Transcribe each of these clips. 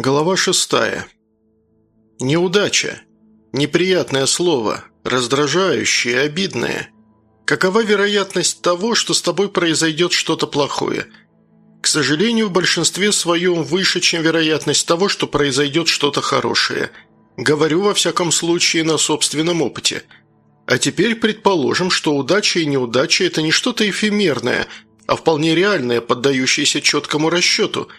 Глава шестая. Неудача. Неприятное слово, раздражающее, обидное. Какова вероятность того, что с тобой произойдет что-то плохое? К сожалению, в большинстве своем выше, чем вероятность того, что произойдет что-то хорошее. Говорю, во всяком случае, на собственном опыте. А теперь предположим, что удача и неудача – это не что-то эфемерное, а вполне реальное, поддающееся четкому расчету –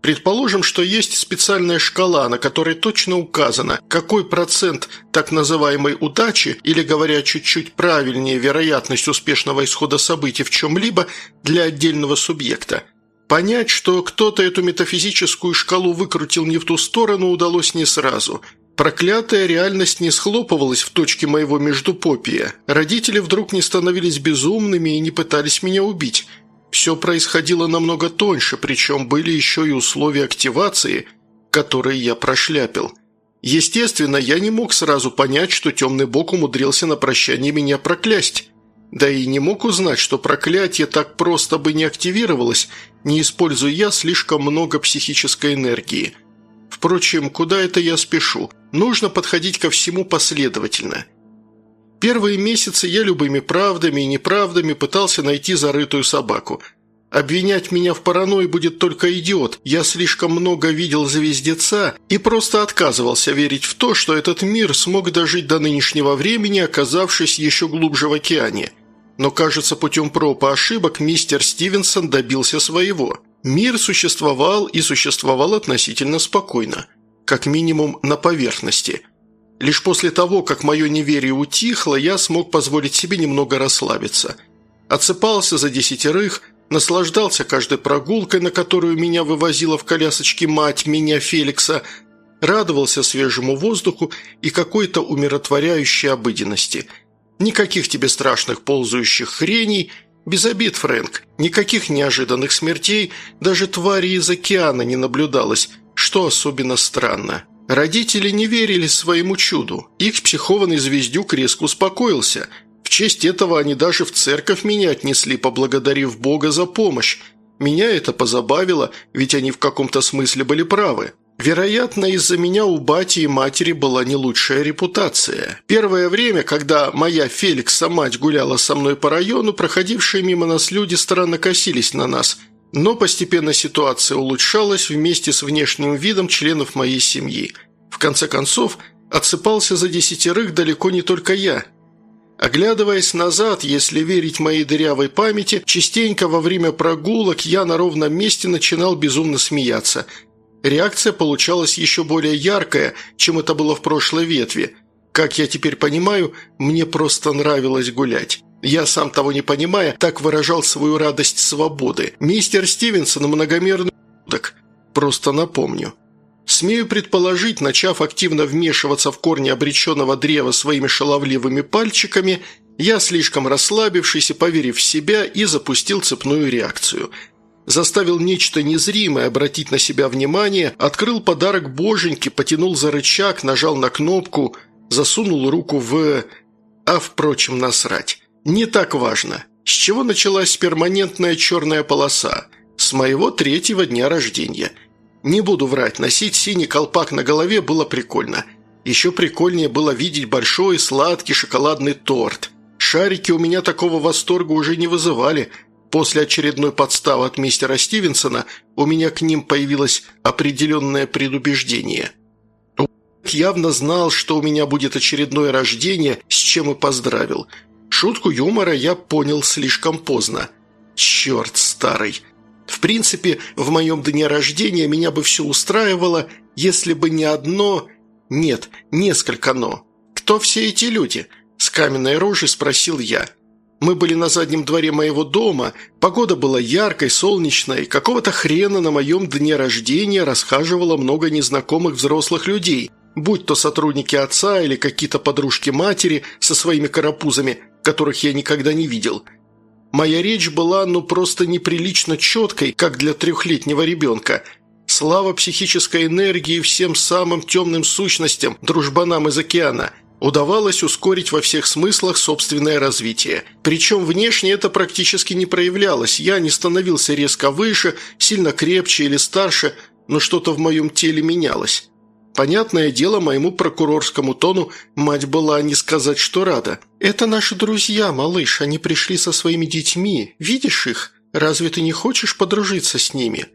Предположим, что есть специальная шкала, на которой точно указано, какой процент так называемой удачи, или, говоря чуть-чуть правильнее, вероятность успешного исхода событий в чем-либо для отдельного субъекта. Понять, что кто-то эту метафизическую шкалу выкрутил не в ту сторону, удалось не сразу. Проклятая реальность не схлопывалась в точке моего междупопия. Родители вдруг не становились безумными и не пытались меня убить – все происходило намного тоньше, причем были еще и условия активации, которые я прошляпил. Естественно, я не мог сразу понять, что темный бог умудрился на прощание меня проклясть. Да и не мог узнать, что проклятие так просто бы не активировалось, не используя я слишком много психической энергии. Впрочем, куда это я спешу? Нужно подходить ко всему последовательно – Первые месяцы я любыми правдами и неправдами пытался найти зарытую собаку. Обвинять меня в паранойи будет только идиот. Я слишком много видел звездеца и просто отказывался верить в то, что этот мир смог дожить до нынешнего времени, оказавшись еще глубже в океане. Но, кажется, путем проб и ошибок мистер Стивенсон добился своего. Мир существовал и существовал относительно спокойно. Как минимум на поверхности – Лишь после того, как мое неверие утихло, я смог позволить себе немного расслабиться. Отсыпался за десятерых, наслаждался каждой прогулкой, на которую меня вывозила в колясочке мать меня Феликса, радовался свежему воздуху и какой-то умиротворяющей обыденности. Никаких тебе страшных ползающих хреней, без обид, Фрэнк, никаких неожиданных смертей, даже твари из океана не наблюдалось, что особенно странно. Родители не верили своему чуду. Их психованный звездюк резко успокоился. В честь этого они даже в церковь меня отнесли, поблагодарив Бога за помощь. Меня это позабавило, ведь они в каком-то смысле были правы. Вероятно, из-за меня у бати и матери была не лучшая репутация. Первое время, когда моя Феликса мать гуляла со мной по району, проходившие мимо нас люди странно косились на нас – но постепенно ситуация улучшалась вместе с внешним видом членов моей семьи. В конце концов, отсыпался за десятерых далеко не только я. Оглядываясь назад, если верить моей дырявой памяти, частенько во время прогулок я на ровном месте начинал безумно смеяться. Реакция получалась еще более яркая, чем это было в прошлой ветви. Как я теперь понимаю, мне просто нравилось гулять. Я, сам того не понимая, так выражал свою радость свободы. Мистер Стивенсон – многомерный так просто напомню. Смею предположить, начав активно вмешиваться в корни обреченного древа своими шаловливыми пальчиками, я, слишком расслабившись и поверив в себя, и запустил цепную реакцию. Заставил нечто незримое обратить на себя внимание, открыл подарок боженьки, потянул за рычаг, нажал на кнопку, засунул руку в... А, впрочем, насрать. Не так важно. С чего началась перманентная черная полоса? С моего третьего дня рождения. Не буду врать, носить синий колпак на голове было прикольно. Еще прикольнее было видеть большой сладкий шоколадный торт. Шарики у меня такого восторга уже не вызывали. После очередной подставы от мистера Стивенсона у меня к ним появилось определенное предубеждение. Явно знал, что у меня будет очередное рождение, с чем и поздравил – Шутку юмора я понял слишком поздно. Черт старый. В принципе, в моем дне рождения меня бы все устраивало, если бы не одно... Нет, несколько «но». «Кто все эти люди?» – с каменной рожей спросил я. Мы были на заднем дворе моего дома, погода была яркой, солнечной, какого-то хрена на моем дне рождения расхаживало много незнакомых взрослых людей, будь то сотрудники отца или какие-то подружки матери со своими карапузами, которых я никогда не видел. Моя речь была ну просто неприлично четкой, как для трехлетнего ребенка. Слава психической энергии всем самым темным сущностям, дружбанам из океана – удавалось ускорить во всех смыслах собственное развитие. Причем внешне это практически не проявлялось, я не становился резко выше, сильно крепче или старше, но что-то в моем теле менялось. Понятное дело, моему прокурорскому тону мать была не сказать, что рада. «Это наши друзья, малыш, они пришли со своими детьми. Видишь их? Разве ты не хочешь подружиться с ними?»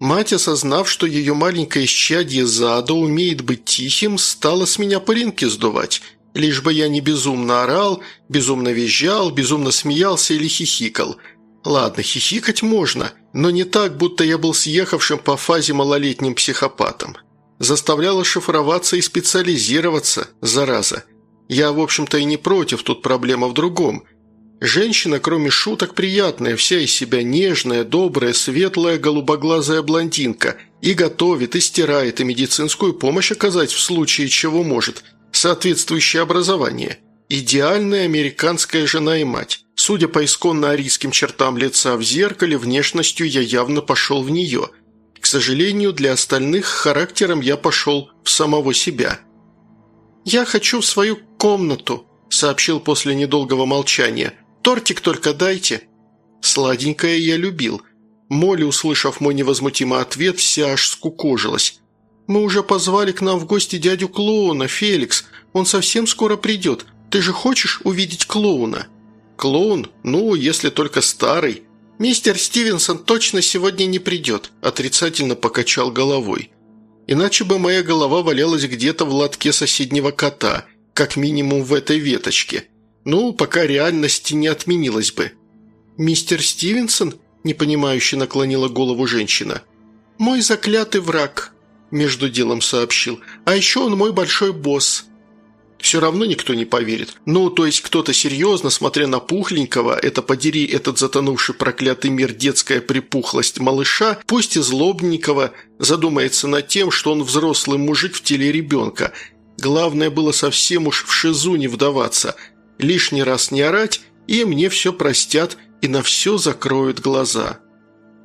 Мать, осознав, что ее маленькое исчадье зада умеет быть тихим, стала с меня пылинки сдувать, лишь бы я не безумно орал, безумно визжал, безумно смеялся или хихикал. Ладно, хихикать можно, но не так, будто я был съехавшим по фазе малолетним психопатом. Заставляла шифроваться и специализироваться, зараза. Я, в общем-то, и не против, тут проблема в другом. Женщина, кроме шуток, приятная, вся из себя нежная, добрая, светлая, голубоглазая блондинка. И готовит, и стирает, и медицинскую помощь оказать в случае чего может. Соответствующее образование. Идеальная американская жена и мать. Судя по исконно арийским чертам лица в зеркале, внешностью я явно пошел в нее – к сожалению, для остальных характером я пошел в самого себя. «Я хочу в свою комнату», – сообщил после недолгого молчания. «Тортик только дайте». Сладенькое я любил. Молли, услышав мой невозмутимый ответ, вся аж скукожилась. «Мы уже позвали к нам в гости дядю клоуна, Феликс. Он совсем скоро придет. Ты же хочешь увидеть клоуна?» «Клоун? Ну, если только старый». «Мистер Стивенсон точно сегодня не придет», – отрицательно покачал головой. «Иначе бы моя голова валялась где-то в лотке соседнего кота, как минимум в этой веточке. Ну, пока реальность не отменилась бы». «Мистер Стивенсон?» – непонимающе наклонила голову женщина. «Мой заклятый враг», – между делом сообщил. «А еще он мой большой босс все равно никто не поверит. Ну, то есть кто-то серьезно, смотря на пухленького, это подери этот затонувший проклятый мир детская припухлость малыша, пусть и злобненького, задумается над тем, что он взрослый мужик в теле ребенка. Главное было совсем уж в шизу не вдаваться, лишний раз не орать, и мне все простят и на все закроют глаза.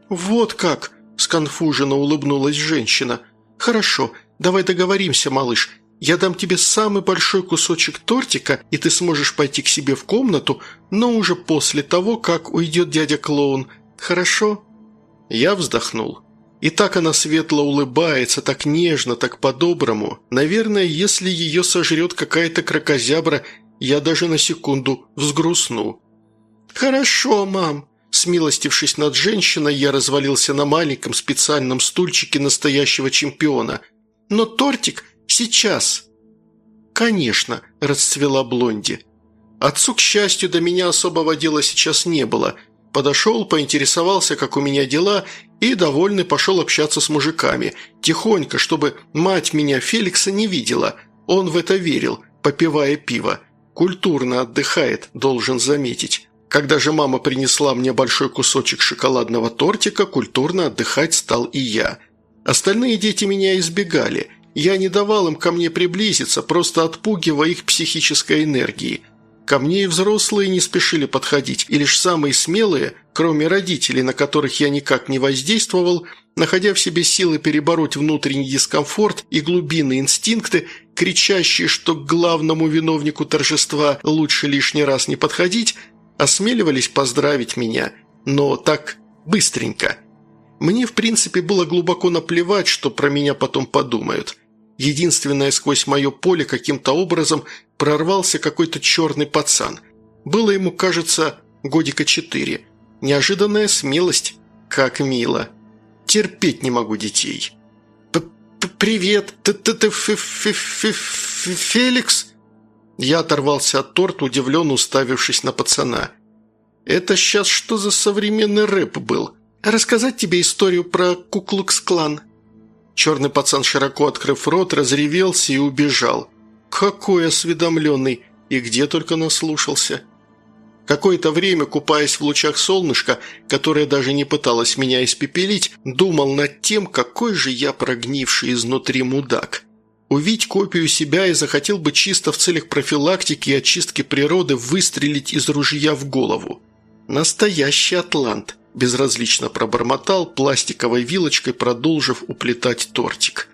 «Вот как!» – сконфуженно улыбнулась женщина. «Хорошо, давай договоримся, малыш. Я дам тебе самый большой кусочек тортика, и ты сможешь пойти к себе в комнату, но уже после того, как уйдет дядя-клоун. Хорошо?» Я вздохнул. И так она светло улыбается, так нежно, так по-доброму. Наверное, если ее сожрет какая-то крокозябра, я даже на секунду взгрустну. «Хорошо, мам», Смилостившись над женщиной, я развалился на маленьком специальном стульчике настоящего чемпиона. Но тортик Сейчас!» «Конечно!» – расцвела Блонди. Отцу, к счастью, до меня особого дела сейчас не было. Подошел, поинтересовался, как у меня дела, и, довольный, пошел общаться с мужиками. Тихонько, чтобы мать меня, Феликса, не видела. Он в это верил, попивая пиво. Культурно отдыхает, должен заметить. Когда же мама принесла мне большой кусочек шоколадного тортика, культурно отдыхать стал и я. Остальные дети меня избегали – я не давал им ко мне приблизиться, просто отпугивая их психической энергией. Ко мне и взрослые не спешили подходить, и лишь самые смелые, кроме родителей, на которых я никак не воздействовал, находя в себе силы перебороть внутренний дискомфорт и глубинные инстинкты, кричащие, что к главному виновнику торжества лучше лишний раз не подходить, осмеливались поздравить меня, но так быстренько. Мне, в принципе, было глубоко наплевать, что про меня потом подумают. Единственное, сквозь мое поле каким-то образом прорвался какой-то черный пацан. Было ему, кажется, годика четыре. Неожиданная смелость. Как мило. Терпеть не могу детей. П «Привет, ты, ты, ты, Феликс?» Я оторвался от торта, удивленно уставившись на пацана. «Это сейчас что за современный рэп был? Рассказать тебе историю про Куклукс-клан?» Черный пацан, широко открыв рот, разревелся и убежал. Какой осведомленный! И где только наслушался. Какое-то время, купаясь в лучах солнышка, которое даже не пыталось меня испепелить, думал над тем, какой же я прогнивший изнутри мудак. Увидеть копию себя и захотел бы чисто в целях профилактики и очистки природы выстрелить из ружья в голову. Настоящий атлант безразлично пробормотал, пластиковой вилочкой продолжив уплетать тортик.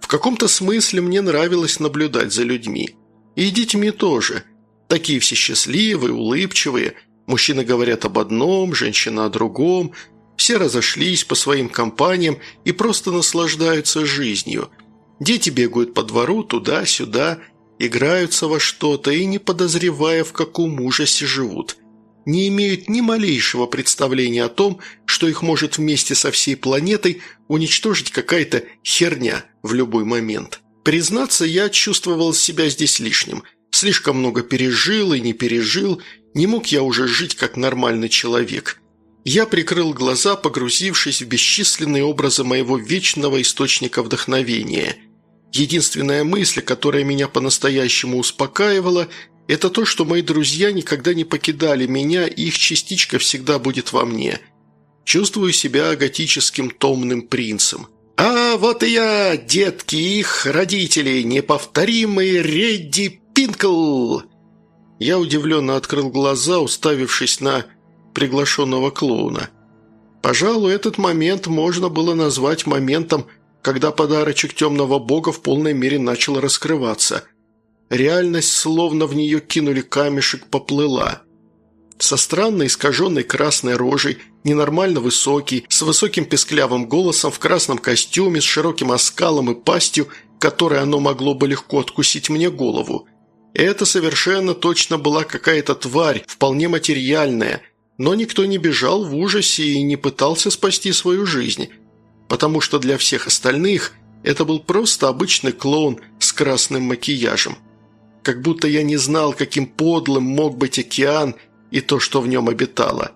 В каком-то смысле мне нравилось наблюдать за людьми. И детьми тоже. Такие все счастливые, улыбчивые. Мужчины говорят об одном, женщина о другом. Все разошлись по своим компаниям и просто наслаждаются жизнью. Дети бегают по двору туда-сюда, играются во что-то и, не подозревая, в каком ужасе живут. Не имеют ни малейшего представления о том, что их может вместе со всей планетой уничтожить какая-то херня в любой момент. Признаться, я чувствовал себя здесь лишним. Слишком много пережил и не пережил, не мог я уже жить как нормальный человек. Я прикрыл глаза, погрузившись в бесчисленные образы моего вечного источника вдохновения. Единственная мысль, которая меня по-настоящему успокаивала, это то, что мои друзья никогда не покидали меня, и их частичка всегда будет во мне. Чувствую себя готическим томным принцем. «А вот и я, детки, их родители, неповторимый Редди Пинкл!» Я удивленно открыл глаза, уставившись на приглашенного клоуна. Пожалуй, этот момент можно было назвать моментом, когда подарочек темного бога в полной мере начал раскрываться. Реальность, словно в нее кинули камешек, поплыла. Со странной искаженной красной рожей, ненормально высокий, с высоким песклявым голосом, в красном костюме, с широким оскалом и пастью, которой оно могло бы легко откусить мне голову – это совершенно точно была какая-то тварь, вполне материальная, но никто не бежал в ужасе и не пытался спасти свою жизнь, потому что для всех остальных это был просто обычный клоун с красным макияжем. Как будто я не знал, каким подлым мог быть океан и то, что в нем обитало.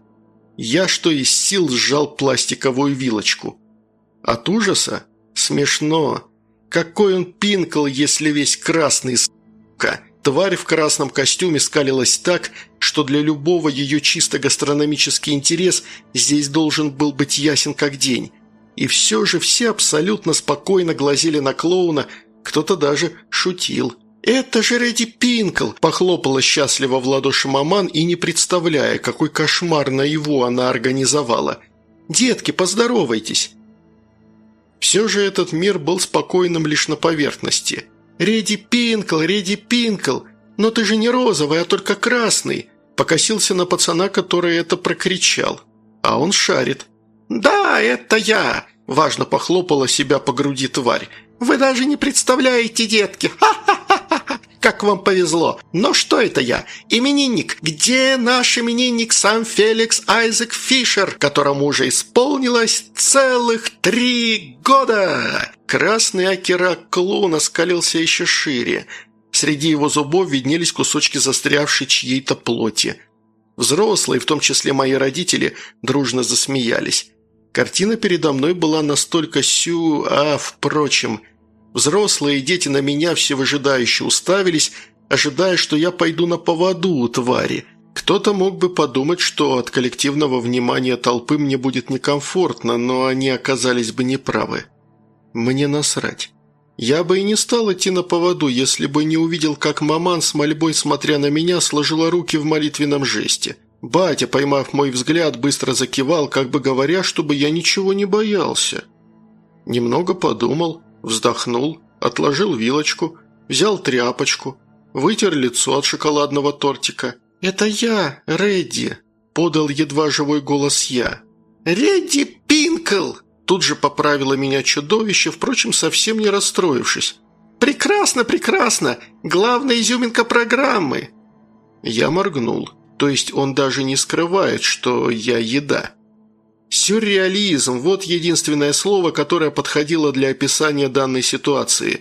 Я что из сил сжал пластиковую вилочку. От ужаса? Смешно. Какой он пинкл, если весь красный, сука. Тварь в красном костюме скалилась так, что для любого ее чисто гастрономический интерес здесь должен был быть ясен как день. И все же все абсолютно спокойно глазели на клоуна, кто-то даже шутил. «Это же Редди Пинкл!» – похлопала счастливо в ладоши маман и не представляя, какой кошмар на его она организовала. «Детки, поздоровайтесь!» Все же этот мир был спокойным лишь на поверхности – «Реди Пинкл, Реди Пинкл! Но ты же не розовый, а только красный!» Покосился на пацана, который это прокричал. А он шарит. «Да, это я!» – важно похлопала себя по груди тварь. «Вы даже не представляете, детки! Ха-ха-ха-ха! Как вам повезло! Но что это я? Именинник! Где наш именинник сам Феликс Айзек Фишер, которому уже исполнилось целых три года?» Красный окерак клоуна скалился еще шире. Среди его зубов виднелись кусочки застрявшей чьей-то плоти. Взрослые, в том числе мои родители, дружно засмеялись. Картина передо мной была настолько сю... А, впрочем... Взрослые и дети на меня все выжидающе уставились, ожидая, что я пойду на поводу у твари. Кто-то мог бы подумать, что от коллективного внимания толпы мне будет некомфортно, но они оказались бы неправы. Мне насрать. Я бы и не стал идти на поводу, если бы не увидел, как маман с мольбой, смотря на меня, сложила руки в молитвенном жесте. Батя, поймав мой взгляд, быстро закивал, как бы говоря, чтобы я ничего не боялся. Немного подумал, вздохнул, отложил вилочку, взял тряпочку, вытер лицо от шоколадного тортика. «Это я, Редди», – подал едва живой голос я. «Редди Пинкл!» Тут же поправило меня чудовище, впрочем, совсем не расстроившись. «Прекрасно, прекрасно! Главная изюминка программы!» Я моргнул. То есть он даже не скрывает, что я еда. Сюрреализм – вот единственное слово, которое подходило для описания данной ситуации.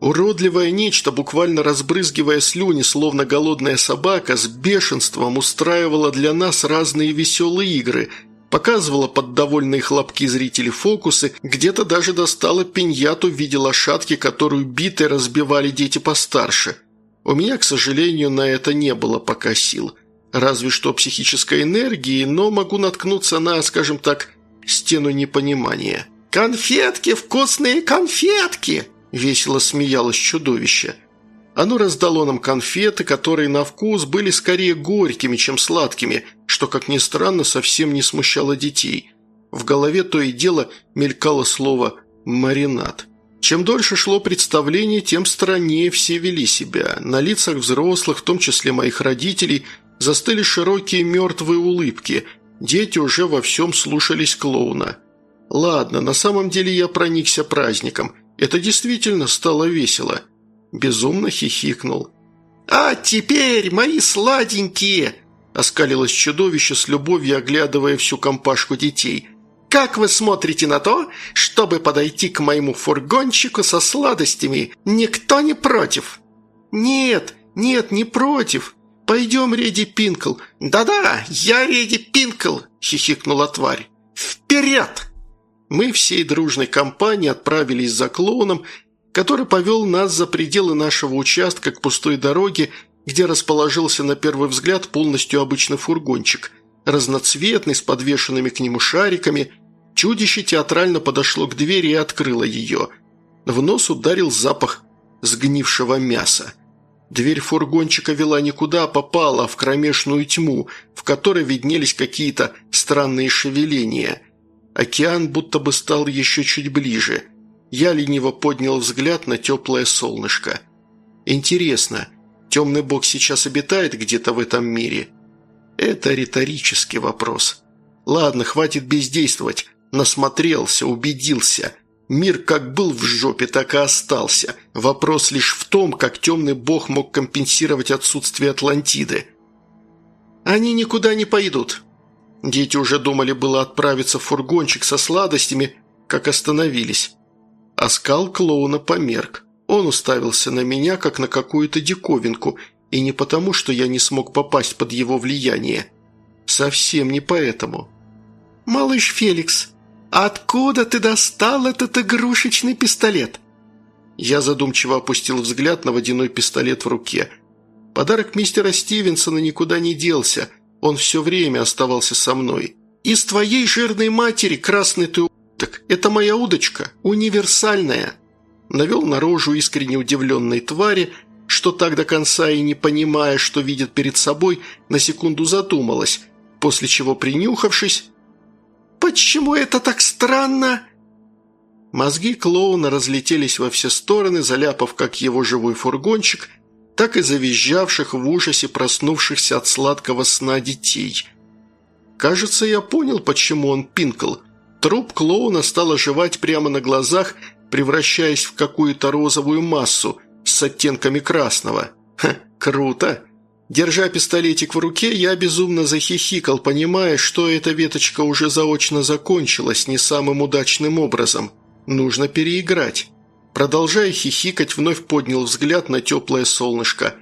Уродливое нечто, буквально разбрызгивая слюни, словно голодная собака, с бешенством устраивало для нас разные веселые игры – Показывала под довольные хлопки зрителей фокусы, где-то даже достала пиньяту в виде лошадки, которую битой разбивали дети постарше. У меня, к сожалению, на это не было пока сил. Разве что психической энергии, но могу наткнуться на, скажем так, стену непонимания. «Конфетки, вкусные конфетки!» – весело смеялось чудовище – оно раздало нам конфеты, которые на вкус были скорее горькими, чем сладкими, что, как ни странно, совсем не смущало детей. В голове то и дело мелькало слово «маринад». Чем дольше шло представление, тем страннее все вели себя. На лицах взрослых, в том числе моих родителей, застыли широкие мертвые улыбки. Дети уже во всем слушались клоуна. Ладно, на самом деле я проникся праздником. Это действительно стало весело. Безумно хихикнул. «А теперь, мои сладенькие!» Оскалилось чудовище с любовью, оглядывая всю компашку детей. «Как вы смотрите на то, чтобы подойти к моему фургончику со сладостями? Никто не против?» «Нет, нет, не против. Пойдем, Реди Пинкл». «Да-да, я Реди Пинкл!» – хихикнула тварь. «Вперед!» Мы всей дружной компанией отправились за клоуном, который повел нас за пределы нашего участка к пустой дороге, где расположился на первый взгляд полностью обычный фургончик, разноцветный, с подвешенными к нему шариками. Чудище театрально подошло к двери и открыло ее. В нос ударил запах сгнившего мяса. Дверь фургончика вела никуда, а попала в кромешную тьму, в которой виднелись какие-то странные шевеления – Океан будто бы стал еще чуть ближе. Я лениво поднял взгляд на теплое солнышко. Интересно, темный бог сейчас обитает где-то в этом мире? Это риторический вопрос. Ладно, хватит бездействовать. Насмотрелся, убедился. Мир как был в жопе, так и остался. Вопрос лишь в том, как темный бог мог компенсировать отсутствие Атлантиды. «Они никуда не пойдут», Дети уже думали было отправиться в фургончик со сладостями, как остановились. Оскал клоуна померк. Он уставился на меня, как на какую-то диковинку, и не потому, что я не смог попасть под его влияние. Совсем не поэтому. «Малыш Феликс, откуда ты достал этот игрушечный пистолет?» Я задумчиво опустил взгляд на водяной пистолет в руке. Подарок мистера Стивенсона никуда не делся – он все время оставался со мной. «Из твоей жирной матери, красный ты уток, это моя удочка, универсальная!» Навел на рожу искренне удивленной твари, что так до конца и не понимая, что видит перед собой, на секунду задумалась, после чего, принюхавшись, «Почему это так странно?» Мозги клоуна разлетелись во все стороны, заляпав как его живой фургончик, так и завизжавших в ужасе проснувшихся от сладкого сна детей. Кажется, я понял, почему он пинкл. Труп клоуна стал оживать прямо на глазах, превращаясь в какую-то розовую массу с оттенками красного. Ха, круто! Держа пистолетик в руке, я безумно захихикал, понимая, что эта веточка уже заочно закончилась не самым удачным образом. Нужно переиграть. Продолжая хихикать, вновь поднял взгляд на теплое солнышко.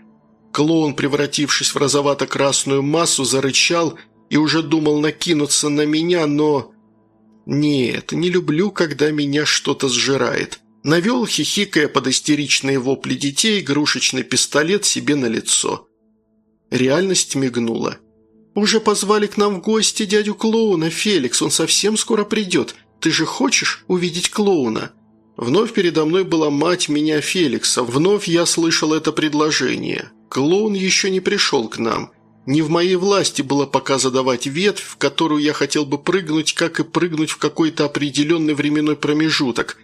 Клоун, превратившись в розовато-красную массу, зарычал и уже думал накинуться на меня, но... Нет, не люблю, когда меня что-то сжирает. Навел, хихикая под истеричные вопли детей, игрушечный пистолет себе на лицо. Реальность мигнула. «Уже позвали к нам в гости дядю клоуна, Феликс, он совсем скоро придет. Ты же хочешь увидеть клоуна?» Вновь передо мной была мать меня Феликса, вновь я слышал это предложение. Клоун еще не пришел к нам. Не в моей власти было пока задавать ветвь, в которую я хотел бы прыгнуть, как и прыгнуть в какой-то определенный временной промежуток.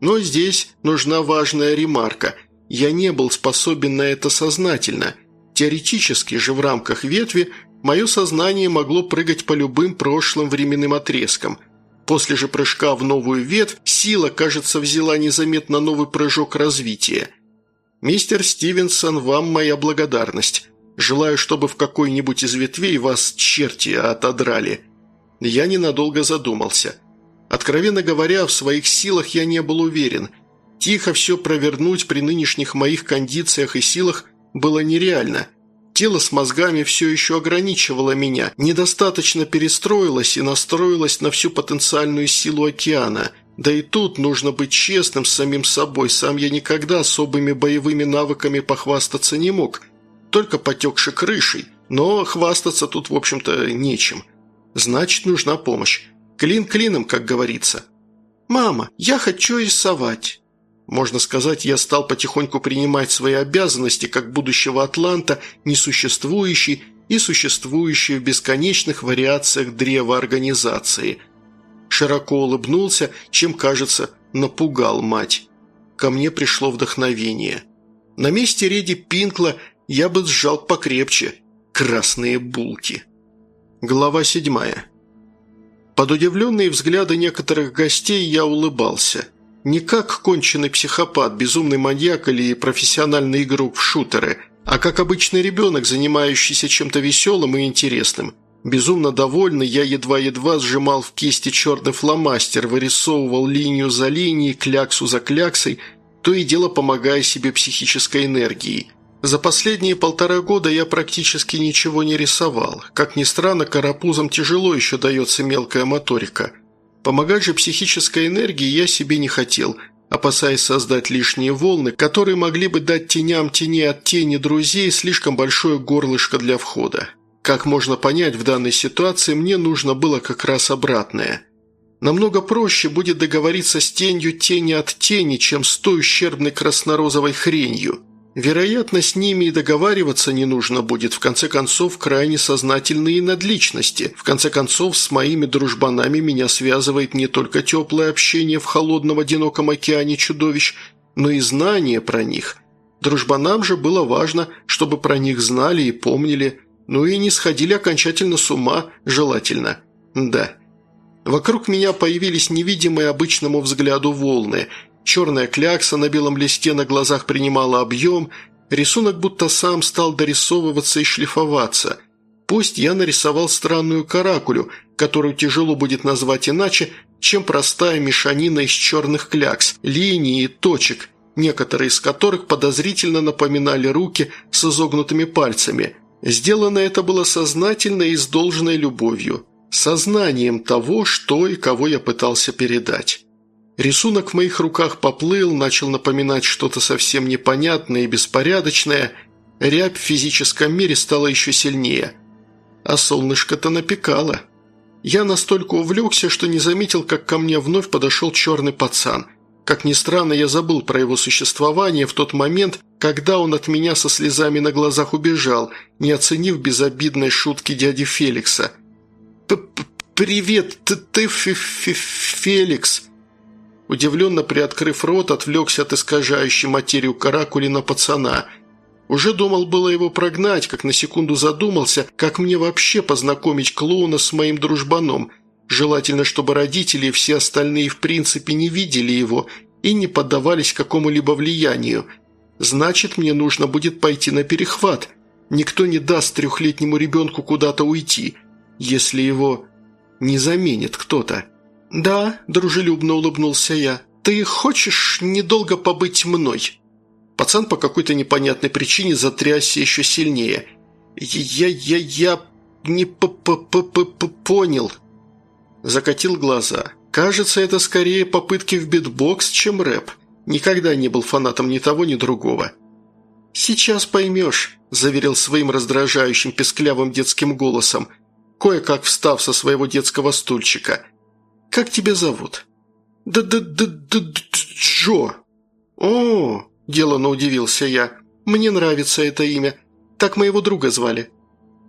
Но здесь нужна важная ремарка. Я не был способен на это сознательно. Теоретически же в рамках ветви мое сознание могло прыгать по любым прошлым временным отрезкам – После же прыжка в новую ветвь сила, кажется, взяла незаметно новый прыжок развития. «Мистер Стивенсон, вам моя благодарность. Желаю, чтобы в какой-нибудь из ветвей вас черти отодрали». Я ненадолго задумался. Откровенно говоря, в своих силах я не был уверен. Тихо все провернуть при нынешних моих кондициях и силах было нереально – Тело с мозгами все еще ограничивало меня, недостаточно перестроилось и настроилось на всю потенциальную силу океана. Да и тут нужно быть честным с самим собой, сам я никогда особыми боевыми навыками похвастаться не мог, только потекши крышей, но хвастаться тут, в общем-то, нечем. Значит, нужна помощь. Клин клином, как говорится. «Мама, я хочу рисовать». Можно сказать, я стал потихоньку принимать свои обязанности как будущего Атланта, несуществующий и существующий в бесконечных вариациях древа организации. Широко улыбнулся, чем, кажется, напугал мать. Ко мне пришло вдохновение. На месте Реди Пинкла я бы сжал покрепче. Красные булки. Глава седьмая. Под удивленные взгляды некоторых гостей я улыбался. Не как конченый психопат, безумный маньяк или профессиональный игрок в шутеры, а как обычный ребенок, занимающийся чем-то веселым и интересным. Безумно довольный, я едва-едва сжимал в кисти черный фломастер, вырисовывал линию за линией, кляксу за кляксой, то и дело помогая себе психической энергией. За последние полтора года я практически ничего не рисовал. Как ни странно, карапузам тяжело еще дается мелкая моторика. Помогать же психической энергии я себе не хотел – опасаясь создать лишние волны, которые могли бы дать теням тени от тени друзей слишком большое горлышко для входа. Как можно понять, в данной ситуации мне нужно было как раз обратное. Намного проще будет договориться с тенью тени от тени, чем с той ущербной краснорозовой хренью. Вероятно, с ними и договариваться не нужно будет, в конце концов, крайне сознательные надличности. В конце концов, с моими дружбанами меня связывает не только теплое общение в холодном одиноком океане чудовищ, но и знание про них. Дружбанам же было важно, чтобы про них знали и помнили, ну и не сходили окончательно с ума, желательно. Да. Вокруг меня появились невидимые обычному взгляду волны – Черная клякса на белом листе на глазах принимала объем, рисунок будто сам стал дорисовываться и шлифоваться. Пусть я нарисовал странную каракулю, которую тяжело будет назвать иначе, чем простая мешанина из черных клякс, линий и точек, некоторые из которых подозрительно напоминали руки с изогнутыми пальцами. Сделано это было сознательно и с должной любовью, сознанием того, что и кого я пытался передать. Рисунок в моих руках поплыл, начал напоминать что-то совсем непонятное и беспорядочное. Рябь в физическом мире стала еще сильнее. А солнышко-то напекало. Я настолько увлекся, что не заметил, как ко мне вновь подошел черный пацан. Как ни странно, я забыл про его существование в тот момент, когда он от меня со слезами на глазах убежал, не оценив безобидной шутки дяди Феликса. П -п «Привет, ты, ты Феликс!» Удивленно приоткрыв рот, отвлекся от искажающей материю каракули на пацана. Уже думал было его прогнать, как на секунду задумался, как мне вообще познакомить клоуна с моим дружбаном. Желательно, чтобы родители и все остальные в принципе не видели его и не поддавались какому-либо влиянию. Значит, мне нужно будет пойти на перехват. Никто не даст трехлетнему ребенку куда-то уйти, если его не заменит кто-то. «Да», – дружелюбно улыбнулся я. «Ты хочешь недолго побыть мной?» Пацан по какой-то непонятной причине затрясся еще сильнее. «Я... я... я... не п п п п п понял». Закатил глаза. «Кажется, это скорее попытки в битбокс, чем рэп. Никогда не был фанатом ни того, ни другого». «Сейчас поймешь», – заверил своим раздражающим песклявым детским голосом, кое-как встав со своего детского стульчика – как тебя зовут?» «Да-да-да-да... Джо». «О!» – делано удивился я. «Мне нравится это имя. Так моего друга звали».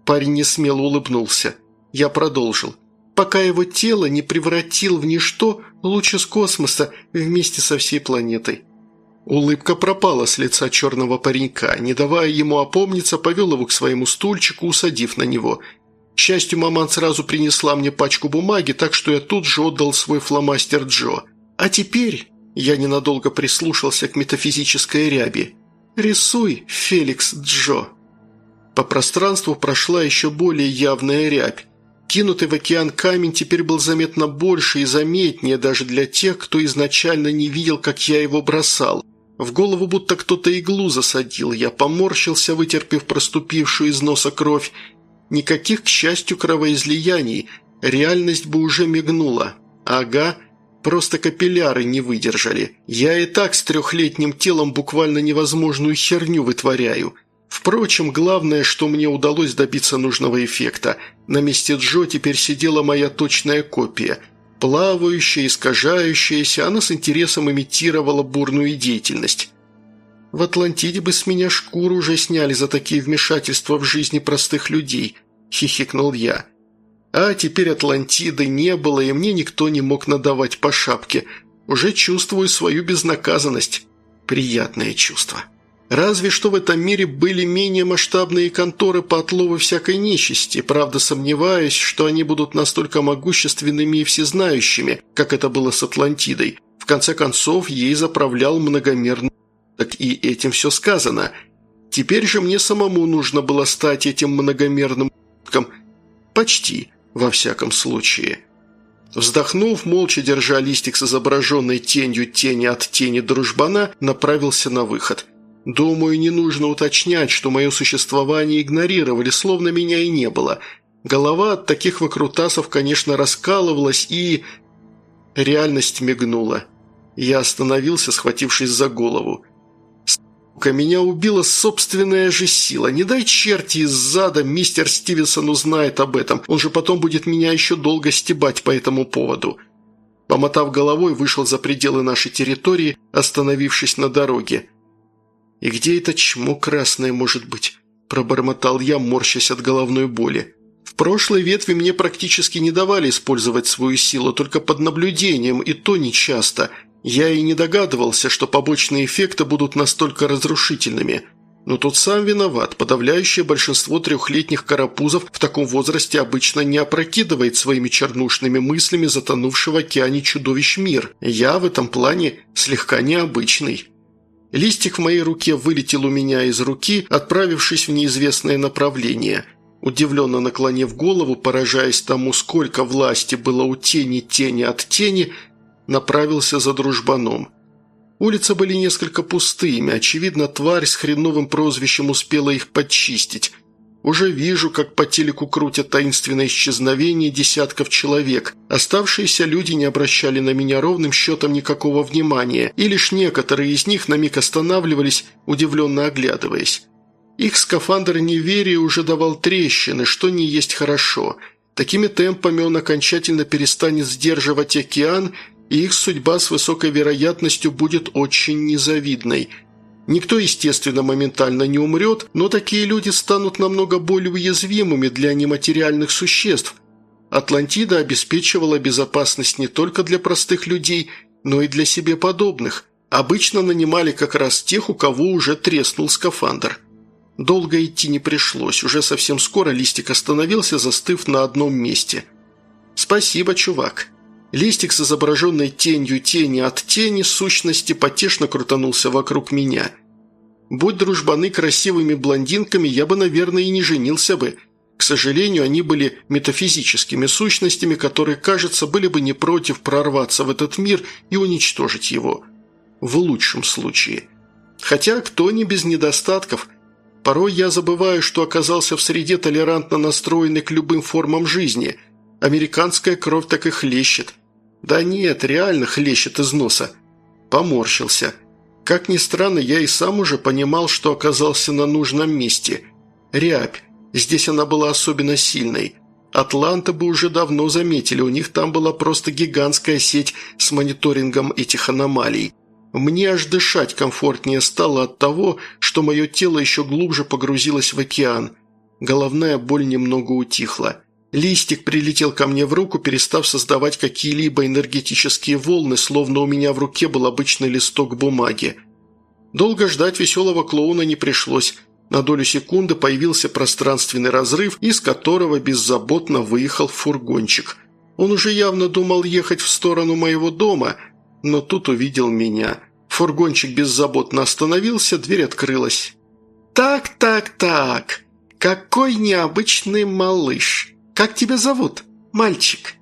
Парень не смело улыбнулся. Я продолжил. «Пока его тело не превратил в ничто луч из космоса вместе со всей планетой». Улыбка пропала с лица черного паренька. Не давая ему опомниться, повел его к своему стульчику, усадив на него – к счастью, маман сразу принесла мне пачку бумаги, так что я тут же отдал свой фломастер Джо. А теперь я ненадолго прислушался к метафизической ряби. «Рисуй, Феликс Джо». По пространству прошла еще более явная рябь. Кинутый в океан камень теперь был заметно больше и заметнее даже для тех, кто изначально не видел, как я его бросал. В голову будто кто-то иглу засадил. Я поморщился, вытерпев проступившую из носа кровь, Никаких, к счастью, кровоизлияний, реальность бы уже мигнула. Ага, просто капилляры не выдержали. Я и так с трехлетним телом буквально невозможную херню вытворяю. Впрочем, главное, что мне удалось добиться нужного эффекта. На месте Джо теперь сидела моя точная копия. Плавающая, искажающаяся, она с интересом имитировала бурную деятельность. В Атлантиде бы с меня шкуру уже сняли за такие вмешательства в жизни простых людей», – хихикнул я. «А теперь Атлантиды не было, и мне никто не мог надавать по шапке. Уже чувствую свою безнаказанность. Приятное чувство». Разве что в этом мире были менее масштабные конторы по отлову всякой нечисти, правда сомневаюсь, что они будут настолько могущественными и всезнающими, как это было с Атлантидой. В конце концов, ей заправлял многомерный так и этим все сказано. Теперь же мне самому нужно было стать этим многомерным Почти, во всяком случае. Вздохнув, молча держа листик с изображенной тенью тени от тени дружбана, направился на выход – Думаю, не нужно уточнять, что мое существование игнорировали, словно меня и не было. Голова от таких выкрутасов, конечно, раскалывалась и... Реальность мигнула. Я остановился, схватившись за голову. Сука, меня убила собственная же сила. Не дай черти из зада, мистер Стивенсон узнает об этом. Он же потом будет меня еще долго стебать по этому поводу. Помотав головой, вышел за пределы нашей территории, остановившись на дороге. «И где это чмо красное может быть?» – пробормотал я, морщась от головной боли. В прошлой ветви мне практически не давали использовать свою силу, только под наблюдением, и то нечасто. Я и не догадывался, что побочные эффекты будут настолько разрушительными. Но тут сам виноват. Подавляющее большинство трехлетних карапузов в таком возрасте обычно не опрокидывает своими чернушными мыслями затонувшего в океане чудовищ мир. Я в этом плане слегка необычный. Листик в моей руке вылетел у меня из руки, отправившись в неизвестное направление. Удивленно наклонив голову, поражаясь тому, сколько власти было у тени тени от тени, направился за дружбаном. Улицы были несколько пустыми, очевидно, тварь с хреновым прозвищем успела их подчистить. Уже вижу, как по телеку крутят таинственное исчезновение десятков человек. Оставшиеся люди не обращали на меня ровным счетом никакого внимания, и лишь некоторые из них на миг останавливались, удивленно оглядываясь. Их скафандр неверия уже давал трещины, что не есть хорошо. Такими темпами он окончательно перестанет сдерживать океан, и их судьба с высокой вероятностью будет очень незавидной – Никто, естественно, моментально не умрет, но такие люди станут намного более уязвимыми для нематериальных существ. Атлантида обеспечивала безопасность не только для простых людей, но и для себе подобных. Обычно нанимали как раз тех, у кого уже треснул скафандр. Долго идти не пришлось, уже совсем скоро листик остановился, застыв на одном месте. «Спасибо, чувак», Листик с изображенной тенью тени от тени сущности потешно крутанулся вокруг меня. Будь дружбаны красивыми блондинками, я бы, наверное, и не женился бы. К сожалению, они были метафизическими сущностями, которые, кажется, были бы не против прорваться в этот мир и уничтожить его. В лучшем случае. Хотя кто не без недостатков. Порой я забываю, что оказался в среде толерантно настроенной к любым формам жизни. Американская кровь так и хлещет. Да нет, реально хлещет из носа. Поморщился. Как ни странно, я и сам уже понимал, что оказался на нужном месте. Рябь. Здесь она была особенно сильной. Атланта бы уже давно заметили, у них там была просто гигантская сеть с мониторингом этих аномалий. Мне аж дышать комфортнее стало от того, что мое тело еще глубже погрузилось в океан. Головная боль немного утихла. Листик прилетел ко мне в руку, перестав создавать какие-либо энергетические волны, словно у меня в руке был обычный листок бумаги. Долго ждать веселого клоуна не пришлось. На долю секунды появился пространственный разрыв, из которого беззаботно выехал фургончик. Он уже явно думал ехать в сторону моего дома, но тут увидел меня. Фургончик беззаботно остановился, дверь открылась. «Так, так, так, какой необычный малыш!» «Как тебя зовут, мальчик?»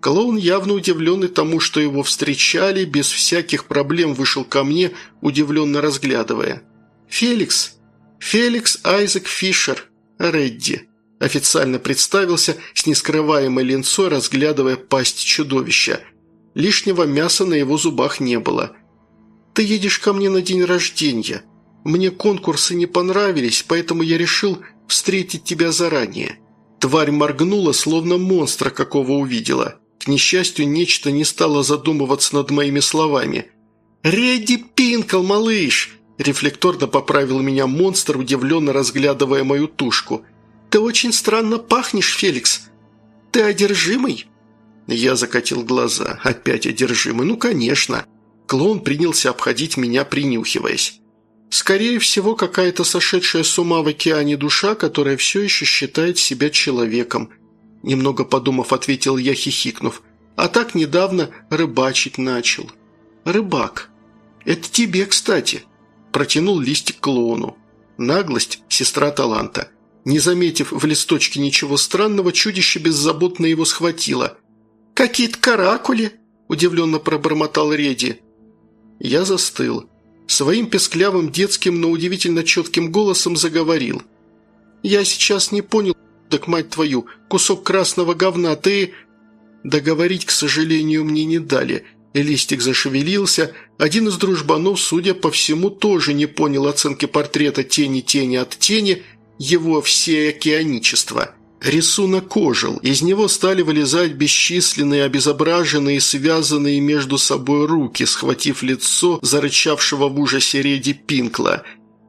Клоун, явно удивленный тому, что его встречали, без всяких проблем вышел ко мне, удивленно разглядывая. «Феликс. Феликс Айзек Фишер. Редди». Официально представился с нескрываемой линцой, разглядывая пасть чудовища. Лишнего мяса на его зубах не было. «Ты едешь ко мне на день рождения. Мне конкурсы не понравились, поэтому я решил встретить тебя заранее. Тварь моргнула, словно монстра какого увидела. К несчастью, нечто не стало задумываться над моими словами. «Редди Пинкл, малыш!» Рефлекторно поправил меня монстр, удивленно разглядывая мою тушку. «Ты очень странно пахнешь, Феликс. Ты одержимый?» Я закатил глаза. Опять одержимый. Ну, конечно. Клоун принялся обходить меня, принюхиваясь. Скорее всего, какая-то сошедшая с ума в океане душа, которая все еще считает себя человеком. Немного подумав, ответил я, хихикнув. А так недавно рыбачить начал. Рыбак. Это тебе, кстати. Протянул листик клоуну. Наглость – сестра таланта. Не заметив в листочке ничего странного, чудище беззаботно его схватило. «Какие-то каракули!» – удивленно пробормотал Реди. Я застыл. Своим песклявым детским, но удивительно четким голосом заговорил. «Я сейчас не понял, так мать твою, кусок красного говна, ты...» Договорить, к сожалению, мне не дали. Листик зашевелился. Один из дружбанов, судя по всему, тоже не понял оценки портрета тени-тени от тени, его всеокеаничества. Рисунок ожил, из него стали вылезать бесчисленные, обезображенные, связанные между собой руки, схватив лицо зарычавшего в ужасе Реди Пинкла.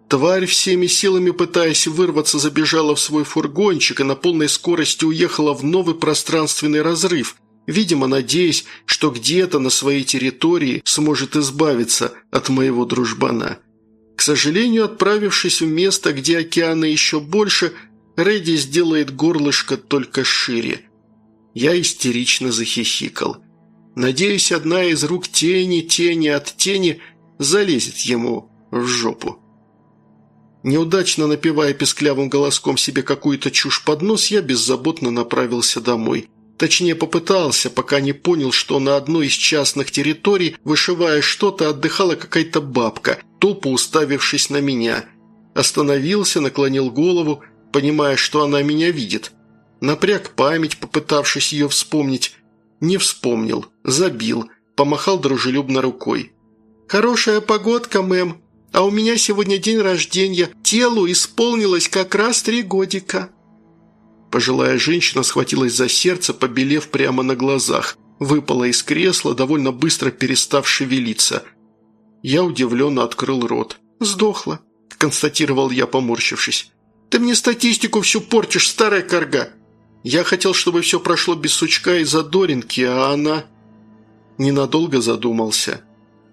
Тварь всеми силами, пытаясь вырваться, забежала в свой фургончик и на полной скорости уехала в новый пространственный разрыв, видимо, надеясь, что где-то на своей территории сможет избавиться от моего дружбана. К сожалению, отправившись в место, где океана еще больше – Рэдди сделает горлышко только шире. Я истерично захихикал. Надеюсь, одна из рук тени, тени от тени залезет ему в жопу. Неудачно напевая песклявым голоском себе какую-то чушь под нос, я беззаботно направился домой. Точнее, попытался, пока не понял, что на одной из частных территорий, вышивая что-то, отдыхала какая-то бабка, тупо уставившись на меня. Остановился, наклонил голову, понимая, что она меня видит. Напряг память, попытавшись ее вспомнить. Не вспомнил, забил, помахал дружелюбно рукой. «Хорошая погодка, мэм, а у меня сегодня день рождения. Телу исполнилось как раз три годика». Пожилая женщина схватилась за сердце, побелев прямо на глазах. Выпала из кресла, довольно быстро перестав шевелиться. Я удивленно открыл рот. «Сдохла», – констатировал я, поморщившись. Ты мне статистику всю портишь, старая корга. Я хотел, чтобы все прошло без сучка и задоринки, а она...» Ненадолго задумался.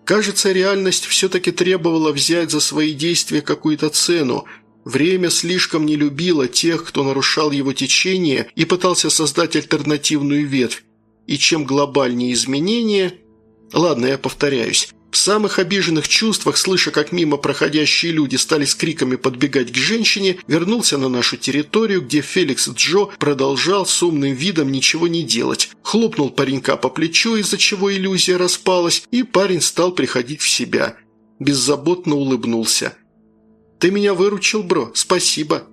Кажется, реальность все-таки требовала взять за свои действия какую-то цену. Время слишком не любило тех, кто нарушал его течение и пытался создать альтернативную ветвь. И чем глобальнее изменения... Ладно, я повторяюсь. В самых обиженных чувствах, слыша, как мимо проходящие люди стали с криками подбегать к женщине, вернулся на нашу территорию, где Феликс Джо продолжал с умным видом ничего не делать. Хлопнул паренька по плечу, из-за чего иллюзия распалась, и парень стал приходить в себя. Беззаботно улыбнулся. «Ты меня выручил, бро, спасибо».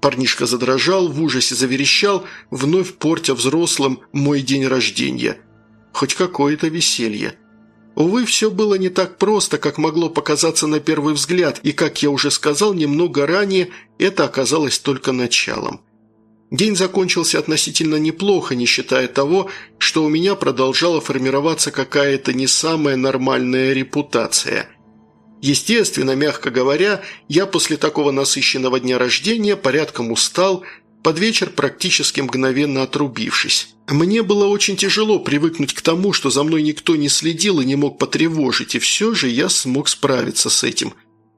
Парнишка задрожал, в ужасе заверещал, вновь портя взрослым мой день рождения. Хоть какое-то веселье. Увы, все было не так просто, как могло показаться на первый взгляд, и, как я уже сказал немного ранее, это оказалось только началом. День закончился относительно неплохо, не считая того, что у меня продолжала формироваться какая-то не самая нормальная репутация. Естественно, мягко говоря, я после такого насыщенного дня рождения порядком устал, под вечер практически мгновенно отрубившись. Мне было очень тяжело привыкнуть к тому, что за мной никто не следил и не мог потревожить, и все же я смог справиться с этим.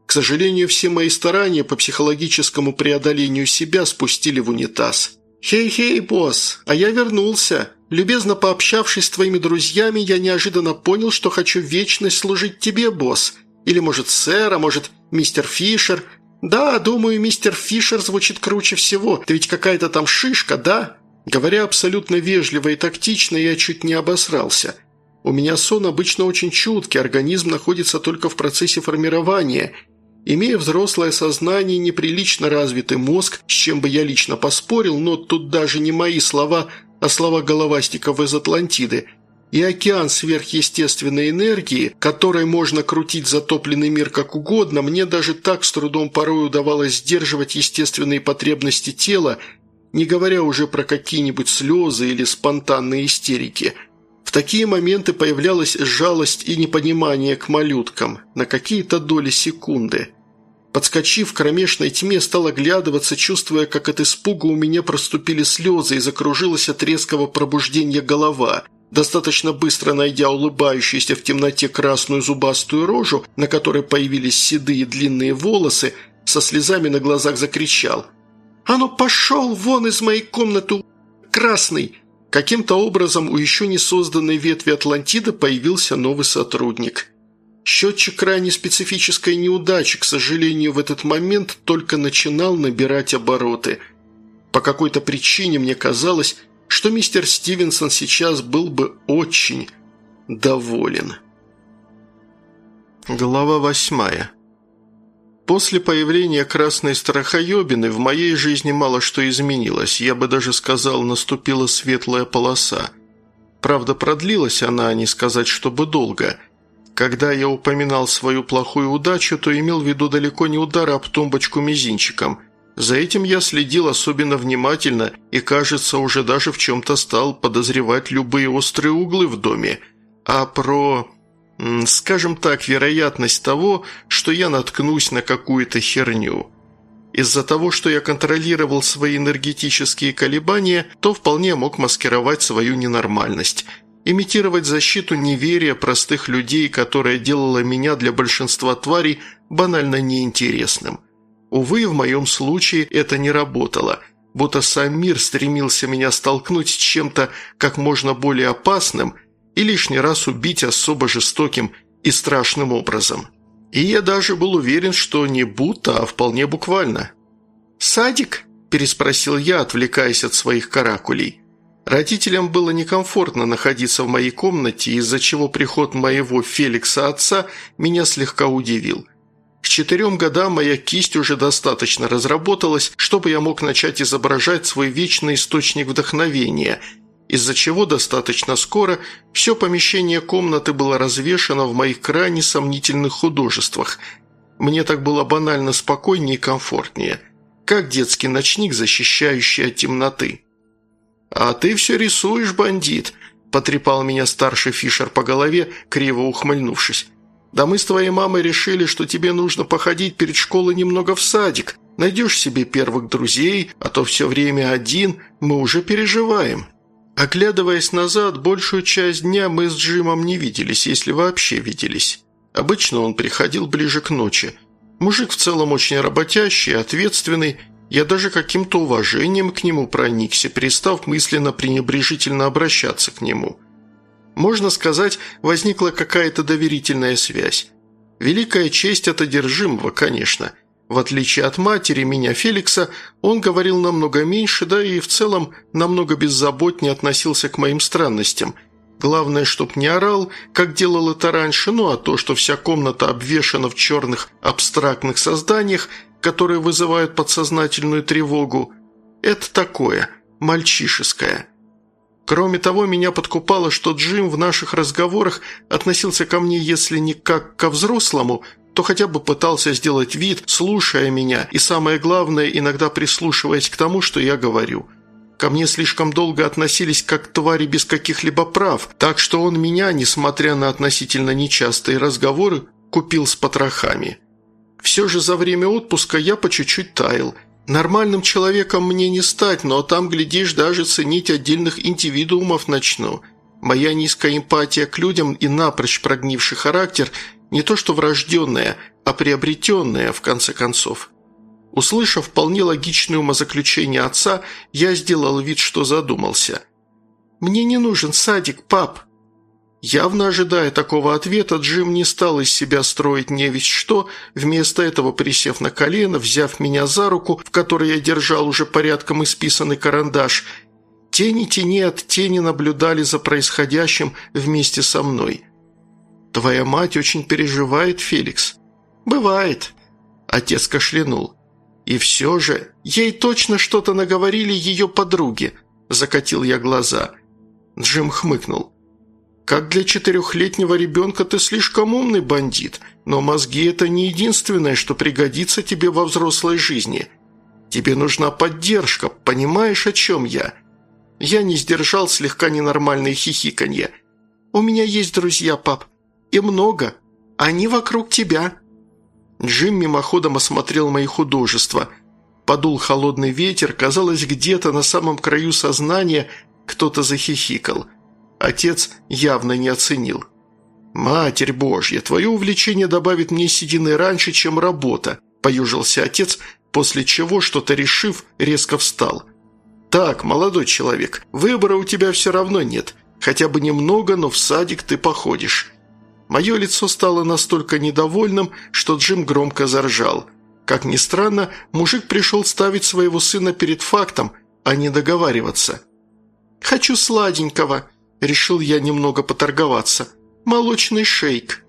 К сожалению, все мои старания по психологическому преодолению себя спустили в унитаз. «Хей-хей, босс, а я вернулся. Любезно пообщавшись с твоими друзьями, я неожиданно понял, что хочу вечность служить тебе, босс. Или, может, сэр, а может, мистер Фишер. Да, думаю, мистер Фишер звучит круче всего. Ты ведь какая-то там шишка, да?» Говоря абсолютно вежливо и тактично, я чуть не обосрался. У меня сон обычно очень чуткий, организм находится только в процессе формирования. Имея взрослое сознание и неприлично развитый мозг, с чем бы я лично поспорил, но тут даже не мои слова, а слова головастиков из Атлантиды, и океан сверхъестественной энергии, которой можно крутить затопленный мир как угодно, мне даже так с трудом порой удавалось сдерживать естественные потребности тела не говоря уже про какие-нибудь слезы или спонтанные истерики. В такие моменты появлялась жалость и непонимание к малюткам на какие-то доли секунды. Подскочив в кромешной тьме, стал оглядываться, чувствуя, как от испуга у меня проступили слезы и закружилась от резкого пробуждения голова. Достаточно быстро найдя улыбающуюся в темноте красную зубастую рожу, на которой появились седые длинные волосы, со слезами на глазах закричал «А ну пошел вон из моей комнаты, красный!» Каким-то образом у еще не созданной ветви Атлантиды появился новый сотрудник. Счетчик крайне специфической неудачи, к сожалению, в этот момент только начинал набирать обороты. По какой-то причине мне казалось, что мистер Стивенсон сейчас был бы очень доволен. Глава восьмая. После появления красной страхоебины в моей жизни мало что изменилось, я бы даже сказал, наступила светлая полоса. Правда, продлилась она, а не сказать, чтобы долго. Когда я упоминал свою плохую удачу, то имел в виду далеко не удар об тумбочку мизинчиком – за этим я следил особенно внимательно и, кажется, уже даже в чем-то стал подозревать любые острые углы в доме. А про, скажем так, вероятность того, что я наткнусь на какую-то херню. Из-за того, что я контролировал свои энергетические колебания, то вполне мог маскировать свою ненормальность, имитировать защиту неверия простых людей, которая делала меня для большинства тварей банально неинтересным – Увы, в моем случае это не работало, будто сам мир стремился меня столкнуть с чем-то как можно более опасным и лишний раз убить особо жестоким и страшным образом. И я даже был уверен, что не будто, а вполне буквально. «Садик?» – переспросил я, отвлекаясь от своих каракулей. Родителям было некомфортно находиться в моей комнате, из-за чего приход моего Феликса отца меня слегка удивил – к четырем годам моя кисть уже достаточно разработалась, чтобы я мог начать изображать свой вечный источник вдохновения, из-за чего достаточно скоро все помещение комнаты было развешано в моих крайне сомнительных художествах. Мне так было банально спокойнее и комфортнее, как детский ночник, защищающий от темноты. «А ты все рисуешь, бандит», – потрепал меня старший Фишер по голове, криво ухмыльнувшись. Да мы с твоей мамой решили, что тебе нужно походить перед школой немного в садик. Найдешь себе первых друзей, а то все время один, мы уже переживаем». Оглядываясь назад, большую часть дня мы с Джимом не виделись, если вообще виделись. Обычно он приходил ближе к ночи. Мужик в целом очень работящий, ответственный. Я даже каким-то уважением к нему проникся, перестав мысленно пренебрежительно обращаться к нему – можно сказать, возникла какая-то доверительная связь. Великая честь от одержимого, конечно. В отличие от матери, меня, Феликса, он говорил намного меньше, да и в целом намного беззаботнее относился к моим странностям. Главное, чтоб не орал, как делал это раньше, ну а то, что вся комната обвешана в черных абстрактных созданиях, которые вызывают подсознательную тревогу, это такое, мальчишеское – Кроме того, меня подкупало, что Джим в наших разговорах относился ко мне, если не как ко взрослому, то хотя бы пытался сделать вид, слушая меня, и самое главное, иногда прислушиваясь к тому, что я говорю. Ко мне слишком долго относились как твари без каких-либо прав, так что он меня, несмотря на относительно нечастые разговоры, купил с потрохами. Все же за время отпуска я по чуть-чуть таял – Нормальным человеком мне не стать, но там, глядишь, даже ценить отдельных индивидуумов начну. Моя низкая эмпатия к людям и напрочь прогнивший характер не то что врожденная, а приобретенная, в конце концов. Услышав вполне логичное умозаключение отца, я сделал вид, что задумался. «Мне не нужен садик, пап», Явно ожидая такого ответа, Джим не стал из себя строить не весь что, вместо этого присев на колено, взяв меня за руку, в которой я держал уже порядком исписанный карандаш, тени тени от тени наблюдали за происходящим вместе со мной. «Твоя мать очень переживает, Феликс?» «Бывает», – отец кашлянул. «И все же, ей точно что-то наговорили ее подруги», – закатил я глаза. Джим хмыкнул. Как для четырехлетнего ребенка ты слишком умный бандит, но мозги – это не единственное, что пригодится тебе во взрослой жизни. Тебе нужна поддержка, понимаешь, о чем я?» Я не сдержал слегка ненормальные хихиканье. «У меня есть друзья, пап. И много. Они вокруг тебя». Джим мимоходом осмотрел мои художества. Подул холодный ветер, казалось, где-то на самом краю сознания кто-то захихикал – отец явно не оценил. «Матерь Божья, твое увлечение добавит мне седины раньше, чем работа», – поюжился отец, после чего, что-то решив, резко встал. «Так, молодой человек, выбора у тебя все равно нет. Хотя бы немного, но в садик ты походишь». Мое лицо стало настолько недовольным, что Джим громко заржал. Как ни странно, мужик пришел ставить своего сына перед фактом, а не договариваться. «Хочу сладенького», – решил я немного поторговаться – молочный шейк.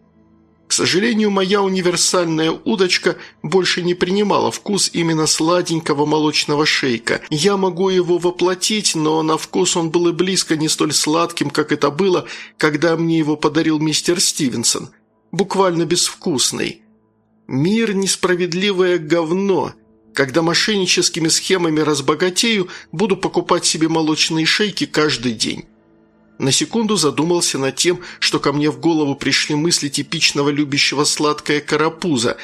К сожалению, моя универсальная удочка больше не принимала вкус именно сладенького молочного шейка. Я могу его воплотить, но на вкус он был и близко не столь сладким, как это было, когда мне его подарил мистер Стивенсон. Буквально безвкусный. Мир – несправедливое говно. Когда мошенническими схемами разбогатею, буду покупать себе молочные шейки каждый день. На секунду задумался над тем, что ко мне в голову пришли мысли типичного любящего сладкое карапуза,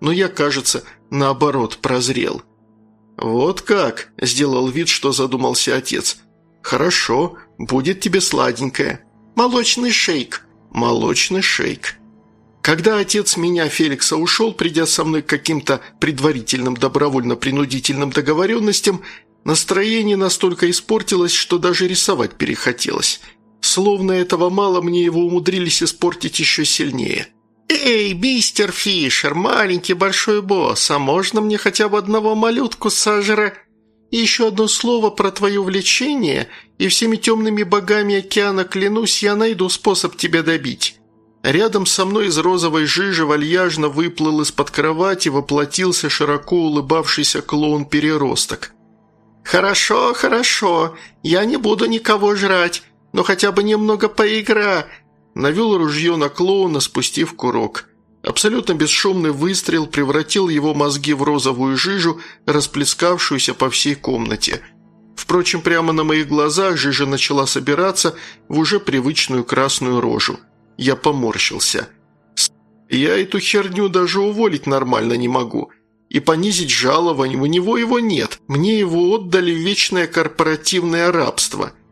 но я, кажется, наоборот прозрел. «Вот как?» – сделал вид, что задумался отец. «Хорошо, будет тебе сладенькое. Молочный шейк. Молочный шейк». Когда отец меня, Феликса, ушел, придя со мной к каким-то предварительным добровольно-принудительным договоренностям, настроение настолько испортилось, что даже рисовать перехотелось – Словно этого мало, мне его умудрились испортить еще сильнее. «Эй, мистер Фишер, маленький большой босс, а можно мне хотя бы одного малютку сажера? Еще одно слово про твое влечение, и всеми темными богами океана клянусь, я найду способ тебя добить». Рядом со мной из розовой жижи вальяжно выплыл из-под кровати, воплотился широко улыбавшийся клоун-переросток. «Хорошо, хорошо, я не буду никого жрать но хотя бы немного поигра!» Навел ружье на клоуна, спустив курок. Абсолютно бесшумный выстрел превратил его мозги в розовую жижу, расплескавшуюся по всей комнате. Впрочем, прямо на моих глазах жижа начала собираться в уже привычную красную рожу. Я поморщился. Я эту херню даже уволить нормально не могу. И понизить жалование у него его нет. Мне его отдали в вечное корпоративное рабство –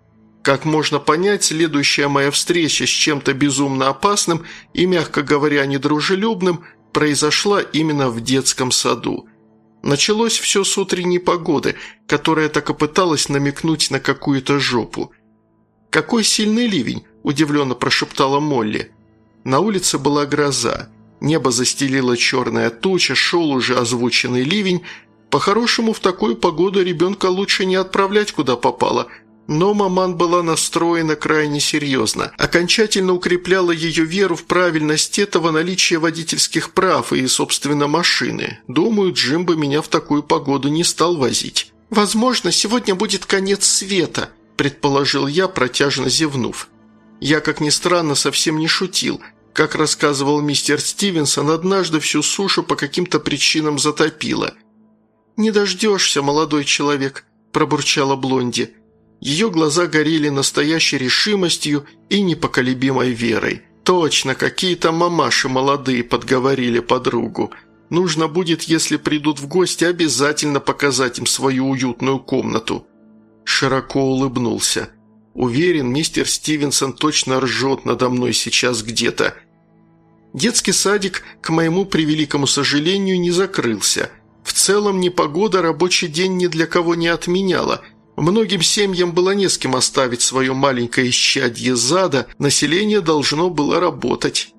как можно понять, следующая моя встреча с чем-то безумно опасным и, мягко говоря, недружелюбным произошла именно в детском саду. Началось все с утренней погоды, которая так и пыталась намекнуть на какую-то жопу. «Какой сильный ливень!» – удивленно прошептала Молли. На улице была гроза. Небо застелила черная туча, шел уже озвученный ливень. По-хорошему, в такую погоду ребенка лучше не отправлять куда попало – но маман была настроена крайне серьезно. Окончательно укрепляла ее веру в правильность этого наличия водительских прав и, собственно, машины. Думаю, Джим бы меня в такую погоду не стал возить. «Возможно, сегодня будет конец света», – предположил я, протяжно зевнув. Я, как ни странно, совсем не шутил. Как рассказывал мистер Стивенсон, однажды всю сушу по каким-то причинам затопило. «Не дождешься, молодой человек», – пробурчала Блонди. Ее глаза горели настоящей решимостью и непоколебимой верой. Точно, какие-то мамаши молодые подговорили подругу. Нужно будет, если придут в гости, обязательно показать им свою уютную комнату. Широко улыбнулся. Уверен, мистер Стивенсон точно ржет надо мной сейчас где-то. Детский садик, к моему превеликому сожалению, не закрылся. В целом непогода рабочий день ни для кого не отменяла – Многим семьям было не с кем оставить свое маленькое исчадье зада, население должно было работать.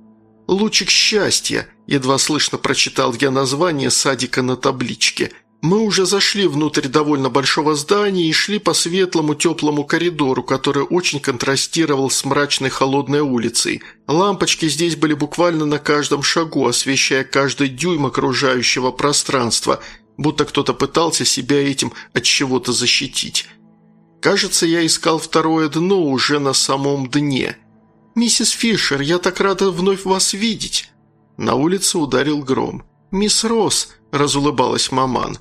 «Лучик счастья», – едва слышно прочитал я название садика на табличке. Мы уже зашли внутрь довольно большого здания и шли по светлому теплому коридору, который очень контрастировал с мрачной холодной улицей. Лампочки здесь были буквально на каждом шагу, освещая каждый дюйм окружающего пространства – будто кто-то пытался себя этим от чего-то защитить. Кажется, я искал второе дно уже на самом дне. «Миссис Фишер, я так рада вновь вас видеть!» На улице ударил гром. «Мисс Росс!» – разулыбалась маман.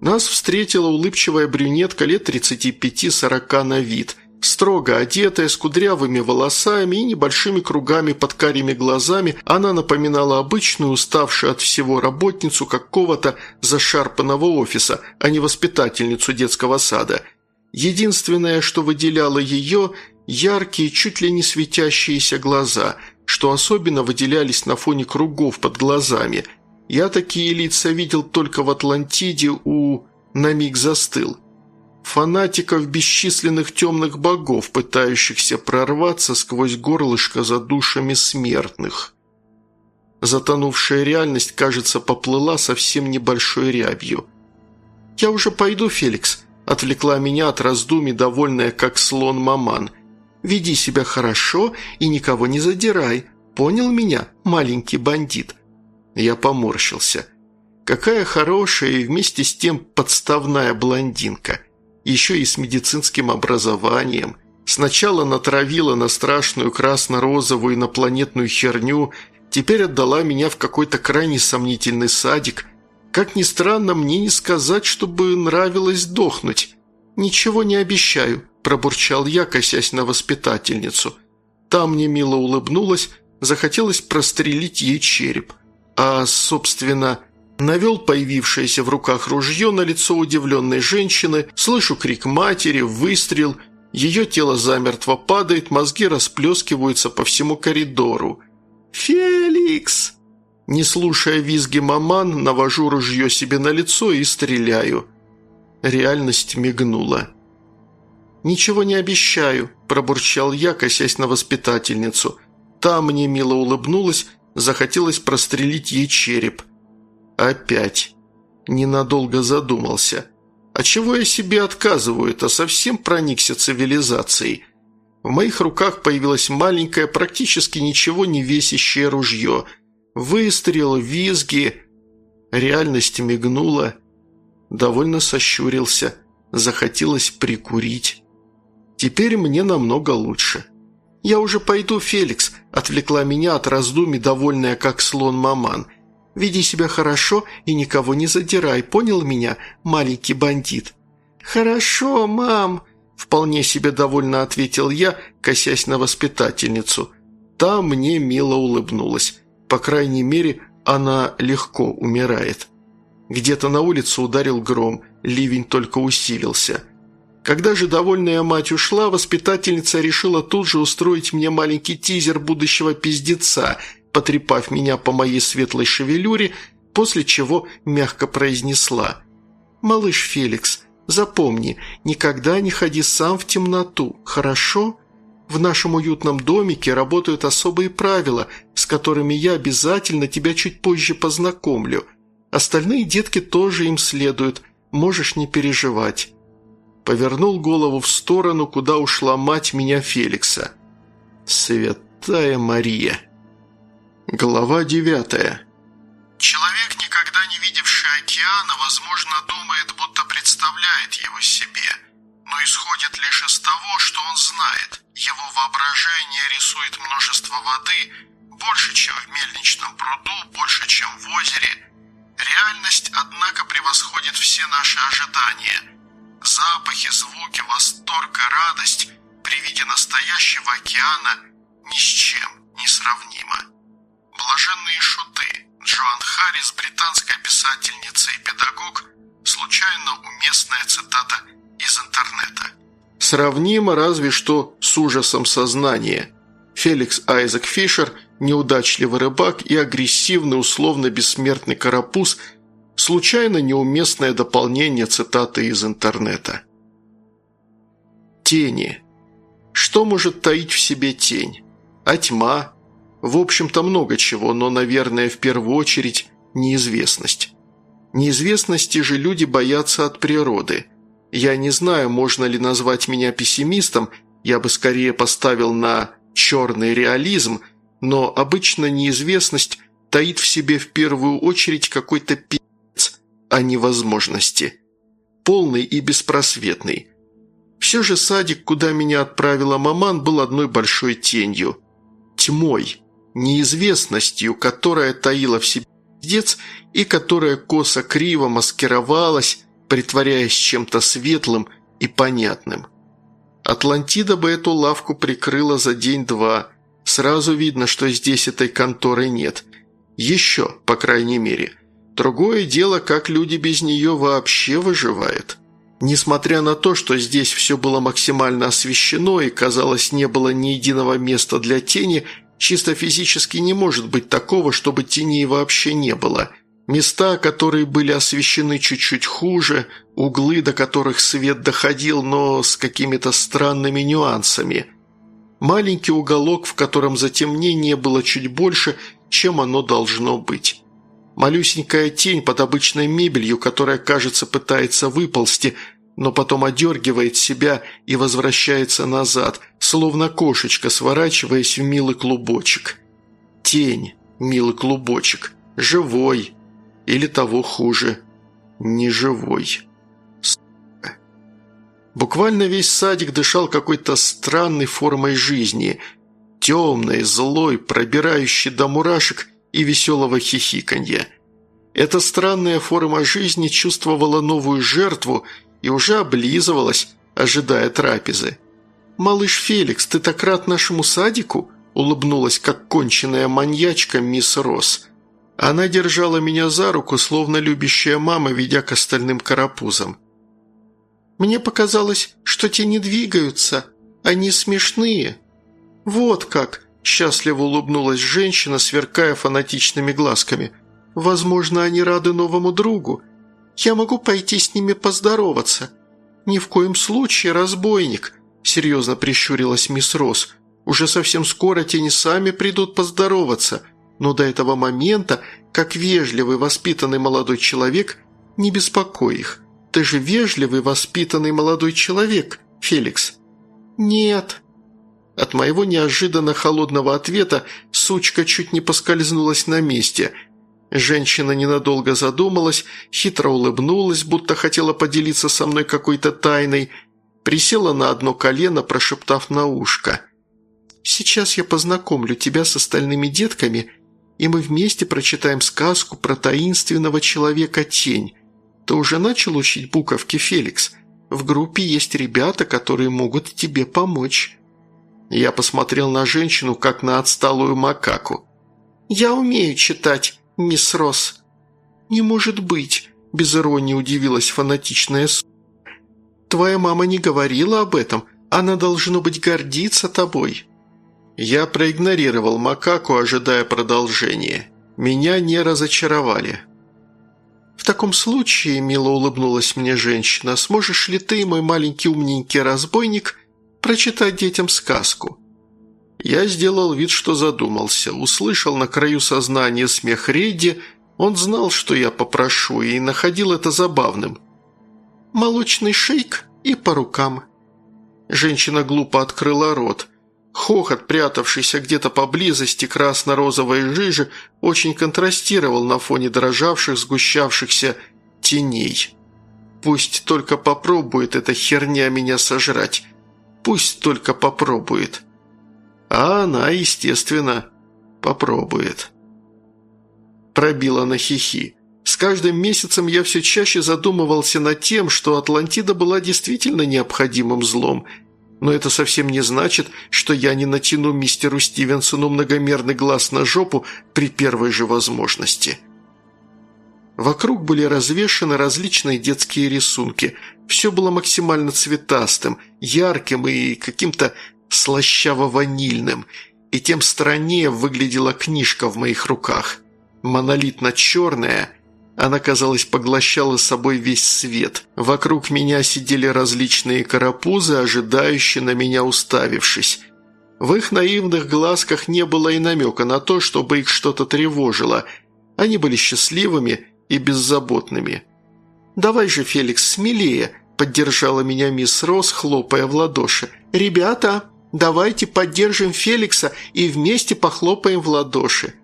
Нас встретила улыбчивая брюнетка лет 35-40 на вид – Строго одетая, с кудрявыми волосами и небольшими кругами под карими глазами, она напоминала обычную, уставшую от всего работницу какого-то зашарпанного офиса, а не воспитательницу детского сада. Единственное, что выделяло ее – яркие, чуть ли не светящиеся глаза, что особенно выделялись на фоне кругов под глазами. Я такие лица видел только в Атлантиде у... На миг застыл. Фанатиков бесчисленных темных богов, пытающихся прорваться сквозь горлышко за душами смертных. Затонувшая реальность, кажется, поплыла совсем небольшой рябью. «Я уже пойду, Феликс», – отвлекла меня от раздумий, довольная как слон маман. «Веди себя хорошо и никого не задирай. Понял меня, маленький бандит?» Я поморщился. «Какая хорошая и вместе с тем подставная блондинка. Еще и с медицинским образованием. Сначала натравила на страшную красно-розовую инопланетную херню – Теперь отдала меня в какой-то крайне сомнительный садик. Как ни странно, мне не сказать, чтобы нравилось дохнуть. «Ничего не обещаю», – пробурчал я, косясь на воспитательницу. Та мне мило улыбнулась, захотелось прострелить ей череп. А, собственно, навел появившееся в руках ружье на лицо удивленной женщины, слышу крик матери, выстрел, ее тело замертво падает, мозги расплескиваются по всему коридору. «Феликс!» Не слушая визги маман, навожу ружье себе на лицо и стреляю. Реальность мигнула. «Ничего не обещаю», – пробурчал я, косясь на воспитательницу. Та мне мило улыбнулась, захотелось прострелить ей череп. Опять. Ненадолго задумался. А чего я себе отказываю Это совсем проникся цивилизацией? В моих руках появилось маленькое, практически ничего не весящее ружье. Выстрел, визги. Реальность мигнула. Довольно сощурился. Захотелось прикурить. Теперь мне намного лучше. «Я уже пойду, Феликс», – отвлекла меня от раздумий, довольная как слон маман. «Веди себя хорошо и никого не задирай, понял меня, маленький бандит?» «Хорошо, мам», Вполне себе довольно ответил я, косясь на воспитательницу. Та мне мило улыбнулась. По крайней мере, она легко умирает. Где-то на улице ударил гром, ливень только усилился. Когда же довольная мать ушла, воспитательница решила тут же устроить мне маленький тизер будущего пиздеца, потрепав меня по моей светлой шевелюре, после чего мягко произнесла «Малыш Феликс, Запомни, никогда не ходи сам в темноту, хорошо? В нашем уютном домике работают особые правила, с которыми я обязательно тебя чуть позже познакомлю. Остальные детки тоже им следуют, можешь не переживать». Повернул голову в сторону, куда ушла мать меня Феликса. «Святая Мария». Глава девятая. Человек, никогда не видевший океана, возможно, думает, будто представляет его себе, но исходит лишь из того, что он знает. Его воображение рисует множество воды, больше, чем в мельничном пруду, больше, чем в озере. Реальность, однако, превосходит все наши ожидания. Запахи, звуки, восторг и радость при виде настоящего океана ни с чем не сравнимо. Блаженные шуты – Джоан Харрис, британская писательница и педагог, случайно уместная цитата из интернета. Сравнимо разве что с ужасом сознания. Феликс Айзек Фишер, неудачливый рыбак и агрессивный условно-бессмертный карапуз – случайно неуместное дополнение цитаты из интернета. Тени. Что может таить в себе тень? А тьма? В общем-то много чего, но, наверное, в первую очередь неизвестность. Неизвестности же люди боятся от природы. Я не знаю, можно ли назвать меня пессимистом, я бы скорее поставил на черный реализм, но обычно неизвестность таит в себе в первую очередь какой-то пи***ц, а не возможности. Полный и беспросветный. Все же садик, куда меня отправила маман, был одной большой тенью. Тьмой неизвестностью, которая таила в себе пиздец и которая косо-криво маскировалась, притворяясь чем-то светлым и понятным. Атлантида бы эту лавку прикрыла за день-два. Сразу видно, что здесь этой конторы нет. Еще, по крайней мере. Другое дело, как люди без нее вообще выживают. Несмотря на то, что здесь все было максимально освещено и, казалось, не было ни единого места для тени, чисто физически не может быть такого, чтобы теней вообще не было. Места, которые были освещены чуть-чуть хуже, углы, до которых свет доходил, но с какими-то странными нюансами. Маленький уголок, в котором затемнение было чуть больше, чем оно должно быть. Малюсенькая тень под обычной мебелью, которая, кажется, пытается выползти, но потом одергивает себя и возвращается назад, словно кошечка, сворачиваясь в милый клубочек. Тень, милый клубочек, живой, или того хуже, неживой. Буквально весь садик дышал какой-то странной формой жизни, темной, злой, пробирающей до мурашек – и веселого хихиканья. Эта странная форма жизни чувствовала новую жертву и уже облизывалась, ожидая трапезы. «Малыш Феликс, ты так рад нашему садику?» – улыбнулась, как конченная маньячка мисс Росс. Она держала меня за руку, словно любящая мама, ведя к остальным карапузам. «Мне показалось, что те не двигаются. Они смешные». «Вот как!» Счастливо улыбнулась женщина, сверкая фанатичными глазками. «Возможно, они рады новому другу. Я могу пойти с ними поздороваться». «Ни в коем случае, разбойник», – серьезно прищурилась мисс Росс. «Уже совсем скоро тени сами придут поздороваться, но до этого момента, как вежливый, воспитанный молодой человек, не беспокой их. Ты же вежливый, воспитанный молодой человек, Феликс». «Нет», от моего неожиданно холодного ответа сучка чуть не поскользнулась на месте. Женщина ненадолго задумалась, хитро улыбнулась, будто хотела поделиться со мной какой-то тайной, присела на одно колено, прошептав на ушко. «Сейчас я познакомлю тебя с остальными детками, и мы вместе прочитаем сказку про таинственного человека-тень. Ты уже начал учить буковки, Феликс? В группе есть ребята, которые могут тебе помочь». Я посмотрел на женщину, как на отсталую макаку. «Я умею читать, мисс Росс». «Не может быть», – без иронии удивилась фанатичная с... «Твоя мама не говорила об этом. Она, должно быть, гордиться тобой». Я проигнорировал макаку, ожидая продолжения. Меня не разочаровали. «В таком случае, – мило улыбнулась мне женщина, – сможешь ли ты, мой маленький умненький разбойник, прочитать детям сказку». Я сделал вид, что задумался, услышал на краю сознания смех Редди, он знал, что я попрошу, и находил это забавным. «Молочный шейк и по рукам». Женщина глупо открыла рот. Хохот, прятавшийся где-то поблизости красно-розовой жижи, очень контрастировал на фоне дрожавших, сгущавшихся теней. «Пусть только попробует эта херня меня сожрать», Пусть только попробует. А она, естественно, попробует. Пробила на хихи. С каждым месяцем я все чаще задумывался над тем, что Атлантида была действительно необходимым злом, но это совсем не значит, что я не натяну мистеру Стивенсону многомерный глаз на жопу при первой же возможности. Вокруг были развешаны различные детские рисунки. Все было максимально цветастым, ярким и каким-то слащаво-ванильным. И тем страннее выглядела книжка в моих руках. Монолитно-черная, она, казалось, поглощала собой весь свет. Вокруг меня сидели различные карапузы, ожидающие на меня уставившись. В их наивных глазках не было и намека на то, чтобы их что-то тревожило. Они были счастливыми и беззаботными. «Давай же, Феликс, смелее!» – поддержала меня мисс Росс, хлопая в ладоши. «Ребята, давайте поддержим Феликса и вместе похлопаем в ладоши».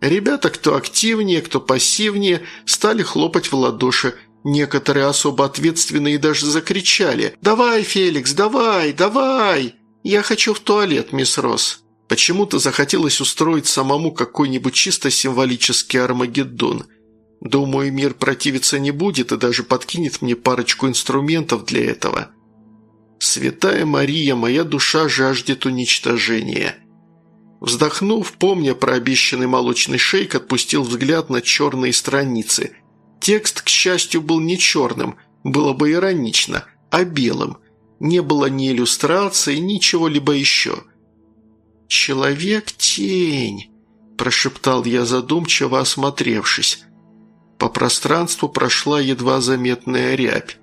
Ребята, кто активнее, кто пассивнее, стали хлопать в ладоши. Некоторые особо ответственные даже закричали «Давай, Феликс, давай, давай!» «Я хочу в туалет, мисс Росс». Почему-то захотелось устроить самому какой-нибудь чисто символический Армагеддон – Думаю, мир противиться не будет и даже подкинет мне парочку инструментов для этого. Святая Мария, моя душа жаждет уничтожения. Вздохнув, помня про обещанный молочный шейк, отпустил взгляд на черные страницы. Текст, к счастью, был не черным, было бы иронично, а белым. Не было ни иллюстрации, ничего либо еще. «Человек-тень», – прошептал я задумчиво, осмотревшись. По пространству прошла едва заметная рябь.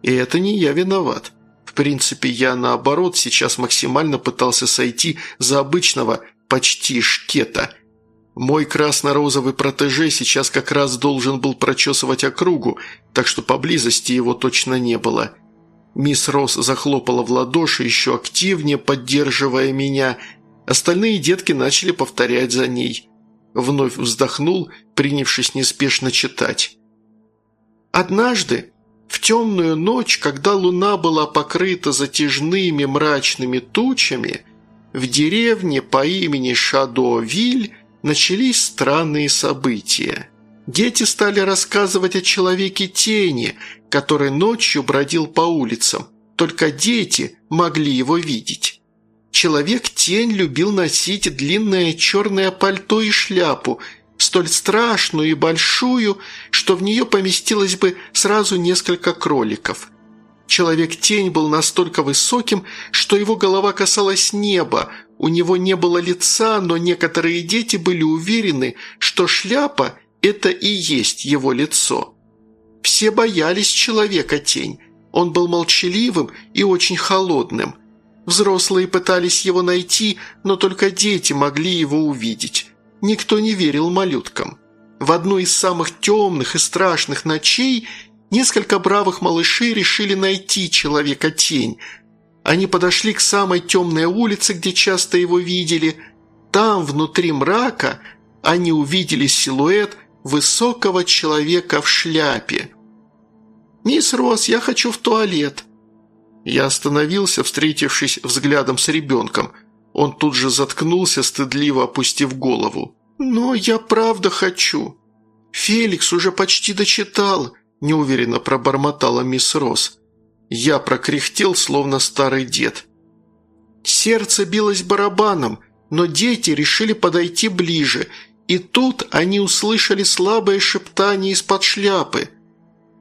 И это не я виноват. В принципе, я, наоборот, сейчас максимально пытался сойти за обычного почти шкета. Мой красно-розовый протеже сейчас как раз должен был прочесывать округу, так что поблизости его точно не было. Мисс Росс захлопала в ладоши еще активнее, поддерживая меня. Остальные детки начали повторять за ней. Вновь вздохнул, принявшись неспешно читать. «Однажды в темную ночь, когда луна была покрыта затяжными мрачными тучами, в деревне по имени Шадо-Виль начались странные события. Дети стали рассказывать о человеке тени, который ночью бродил по улицам. Только дети могли его видеть. Человек-тень любил носить длинное черное пальто и шляпу – столь страшную и большую, что в нее поместилось бы сразу несколько кроликов. Человек-тень был настолько высоким, что его голова касалась неба, у него не было лица, но некоторые дети были уверены, что шляпа – это и есть его лицо. Все боялись человека-тень, он был молчаливым и очень холодным. Взрослые пытались его найти, но только дети могли его увидеть. Никто не верил малюткам. В одну из самых темных и страшных ночей несколько бравых малышей решили найти человека-тень. Они подошли к самой темной улице, где часто его видели. Там, внутри мрака, они увидели силуэт высокого человека в шляпе. «Мисс Росс, я хочу в туалет». Я остановился, встретившись взглядом с ребенком – он тут же заткнулся, стыдливо опустив голову. «Но я правда хочу». «Феликс уже почти дочитал», – неуверенно пробормотала мисс Росс. Я прокряхтел, словно старый дед. Сердце билось барабаном, но дети решили подойти ближе, и тут они услышали слабое шептание из-под шляпы.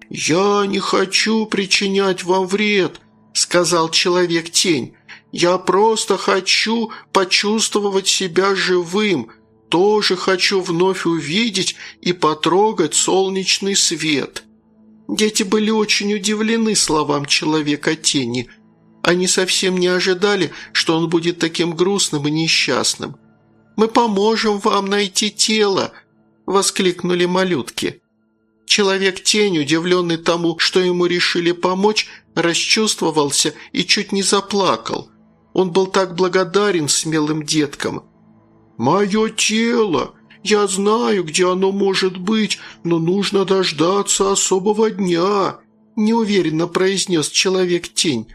«Я не хочу причинять вам вред», – сказал человек-тень. Я просто хочу почувствовать себя живым, тоже хочу вновь увидеть и потрогать солнечный свет». Дети были очень удивлены словам человека-тени. Они совсем не ожидали, что он будет таким грустным и несчастным. «Мы поможем вам найти тело!» – воскликнули малютки. Человек-тень, удивленный тому, что ему решили помочь, расчувствовался и чуть не заплакал – он был так благодарен смелым деткам. «Мое тело! Я знаю, где оно может быть, но нужно дождаться особого дня», – неуверенно произнес человек-тень.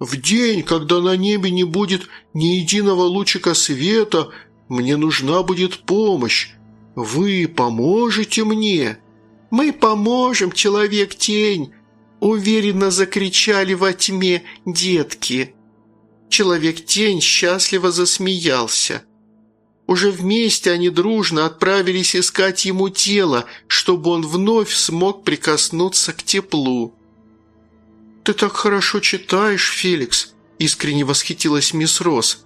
«В день, когда на небе не будет ни единого лучика света, мне нужна будет помощь. Вы поможете мне?» «Мы поможем, человек-тень!» – уверенно закричали во тьме детки. Человек-тень счастливо засмеялся. Уже вместе они дружно отправились искать ему тело, чтобы он вновь смог прикоснуться к теплу. «Ты так хорошо читаешь, Феликс», – искренне восхитилась мисс Росс.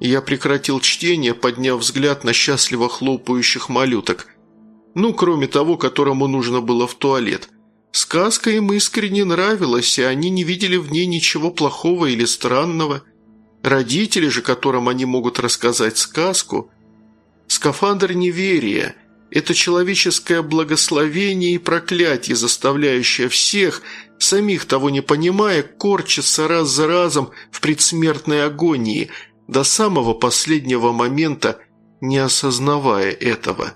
Я прекратил чтение, подняв взгляд на счастливо хлопающих малюток. Ну, кроме того, которому нужно было в туалет. Сказка им искренне нравилась, и они не видели в ней ничего плохого или странного – Родители же, которым они могут рассказать сказку, скафандр неверия – это человеческое благословение и проклятие, заставляющее всех, самих того не понимая, корчиться раз за разом в предсмертной агонии, до самого последнего момента, не осознавая этого.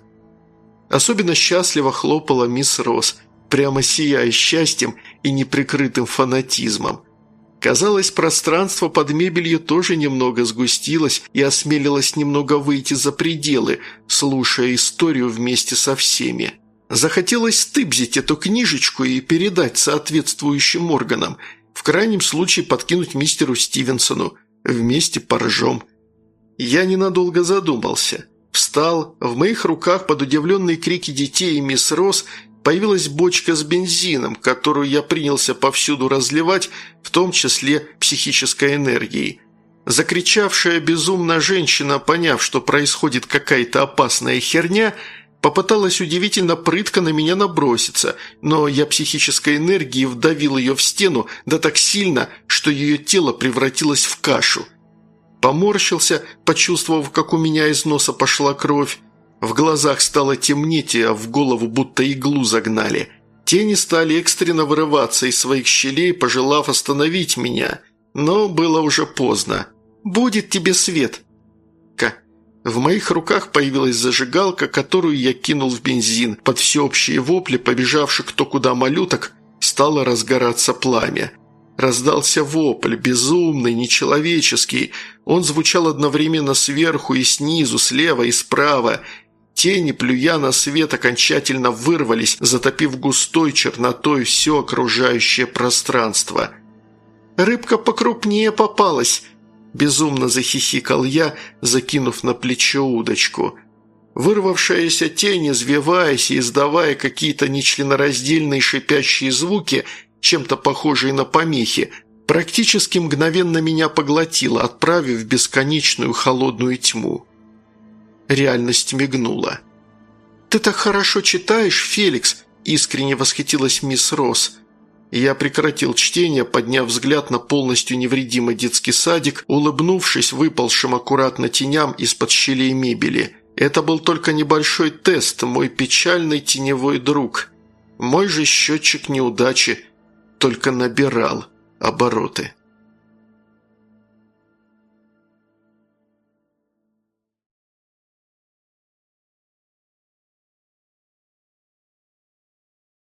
Особенно счастливо хлопала мисс Росс, прямо сияя счастьем и неприкрытым фанатизмом – Казалось, пространство под мебелью тоже немного сгустилось и осмелилось немного выйти за пределы, слушая историю вместе со всеми. Захотелось стыбзить эту книжечку и передать соответствующим органам, в крайнем случае подкинуть мистеру Стивенсону, вместе поржем. Я ненадолго задумался. Встал, в моих руках под удивленные крики детей и мисс Росс появилась бочка с бензином, которую я принялся повсюду разливать, в том числе психической энергией. Закричавшая безумно женщина, поняв, что происходит какая-то опасная херня, попыталась удивительно прытко на меня наброситься, но я психической энергией вдавил ее в стену, да так сильно, что ее тело превратилось в кашу. Поморщился, почувствовав, как у меня из носа пошла кровь. В глазах стало темнеть, а в голову будто иглу загнали. Тени стали экстренно вырываться из своих щелей, пожелав остановить меня. Но было уже поздно. «Будет тебе свет!» Ка. В моих руках появилась зажигалка, которую я кинул в бензин. Под всеобщие вопли, побежавших кто куда малюток, стало разгораться пламя. Раздался вопль, безумный, нечеловеческий. Он звучал одновременно сверху и снизу, слева и справа. Тени, плюя на свет, окончательно вырвались, затопив густой чернотой все окружающее пространство. «Рыбка покрупнее попалась!» – безумно захихикал я, закинув на плечо удочку. Вырвавшаяся тень, извиваясь и издавая какие-то нечленораздельные шипящие звуки – чем-то похожей на помехи, практически мгновенно меня поглотила, отправив в бесконечную холодную тьму. Реальность мигнула. «Ты так хорошо читаешь, Феликс!» – искренне восхитилась мисс Росс. Я прекратил чтение, подняв взгляд на полностью невредимый детский садик, улыбнувшись выпалшим аккуратно теням из-под щелей мебели. Это был только небольшой тест, мой печальный теневой друг. Мой же счетчик неудачи – только набирал обороты.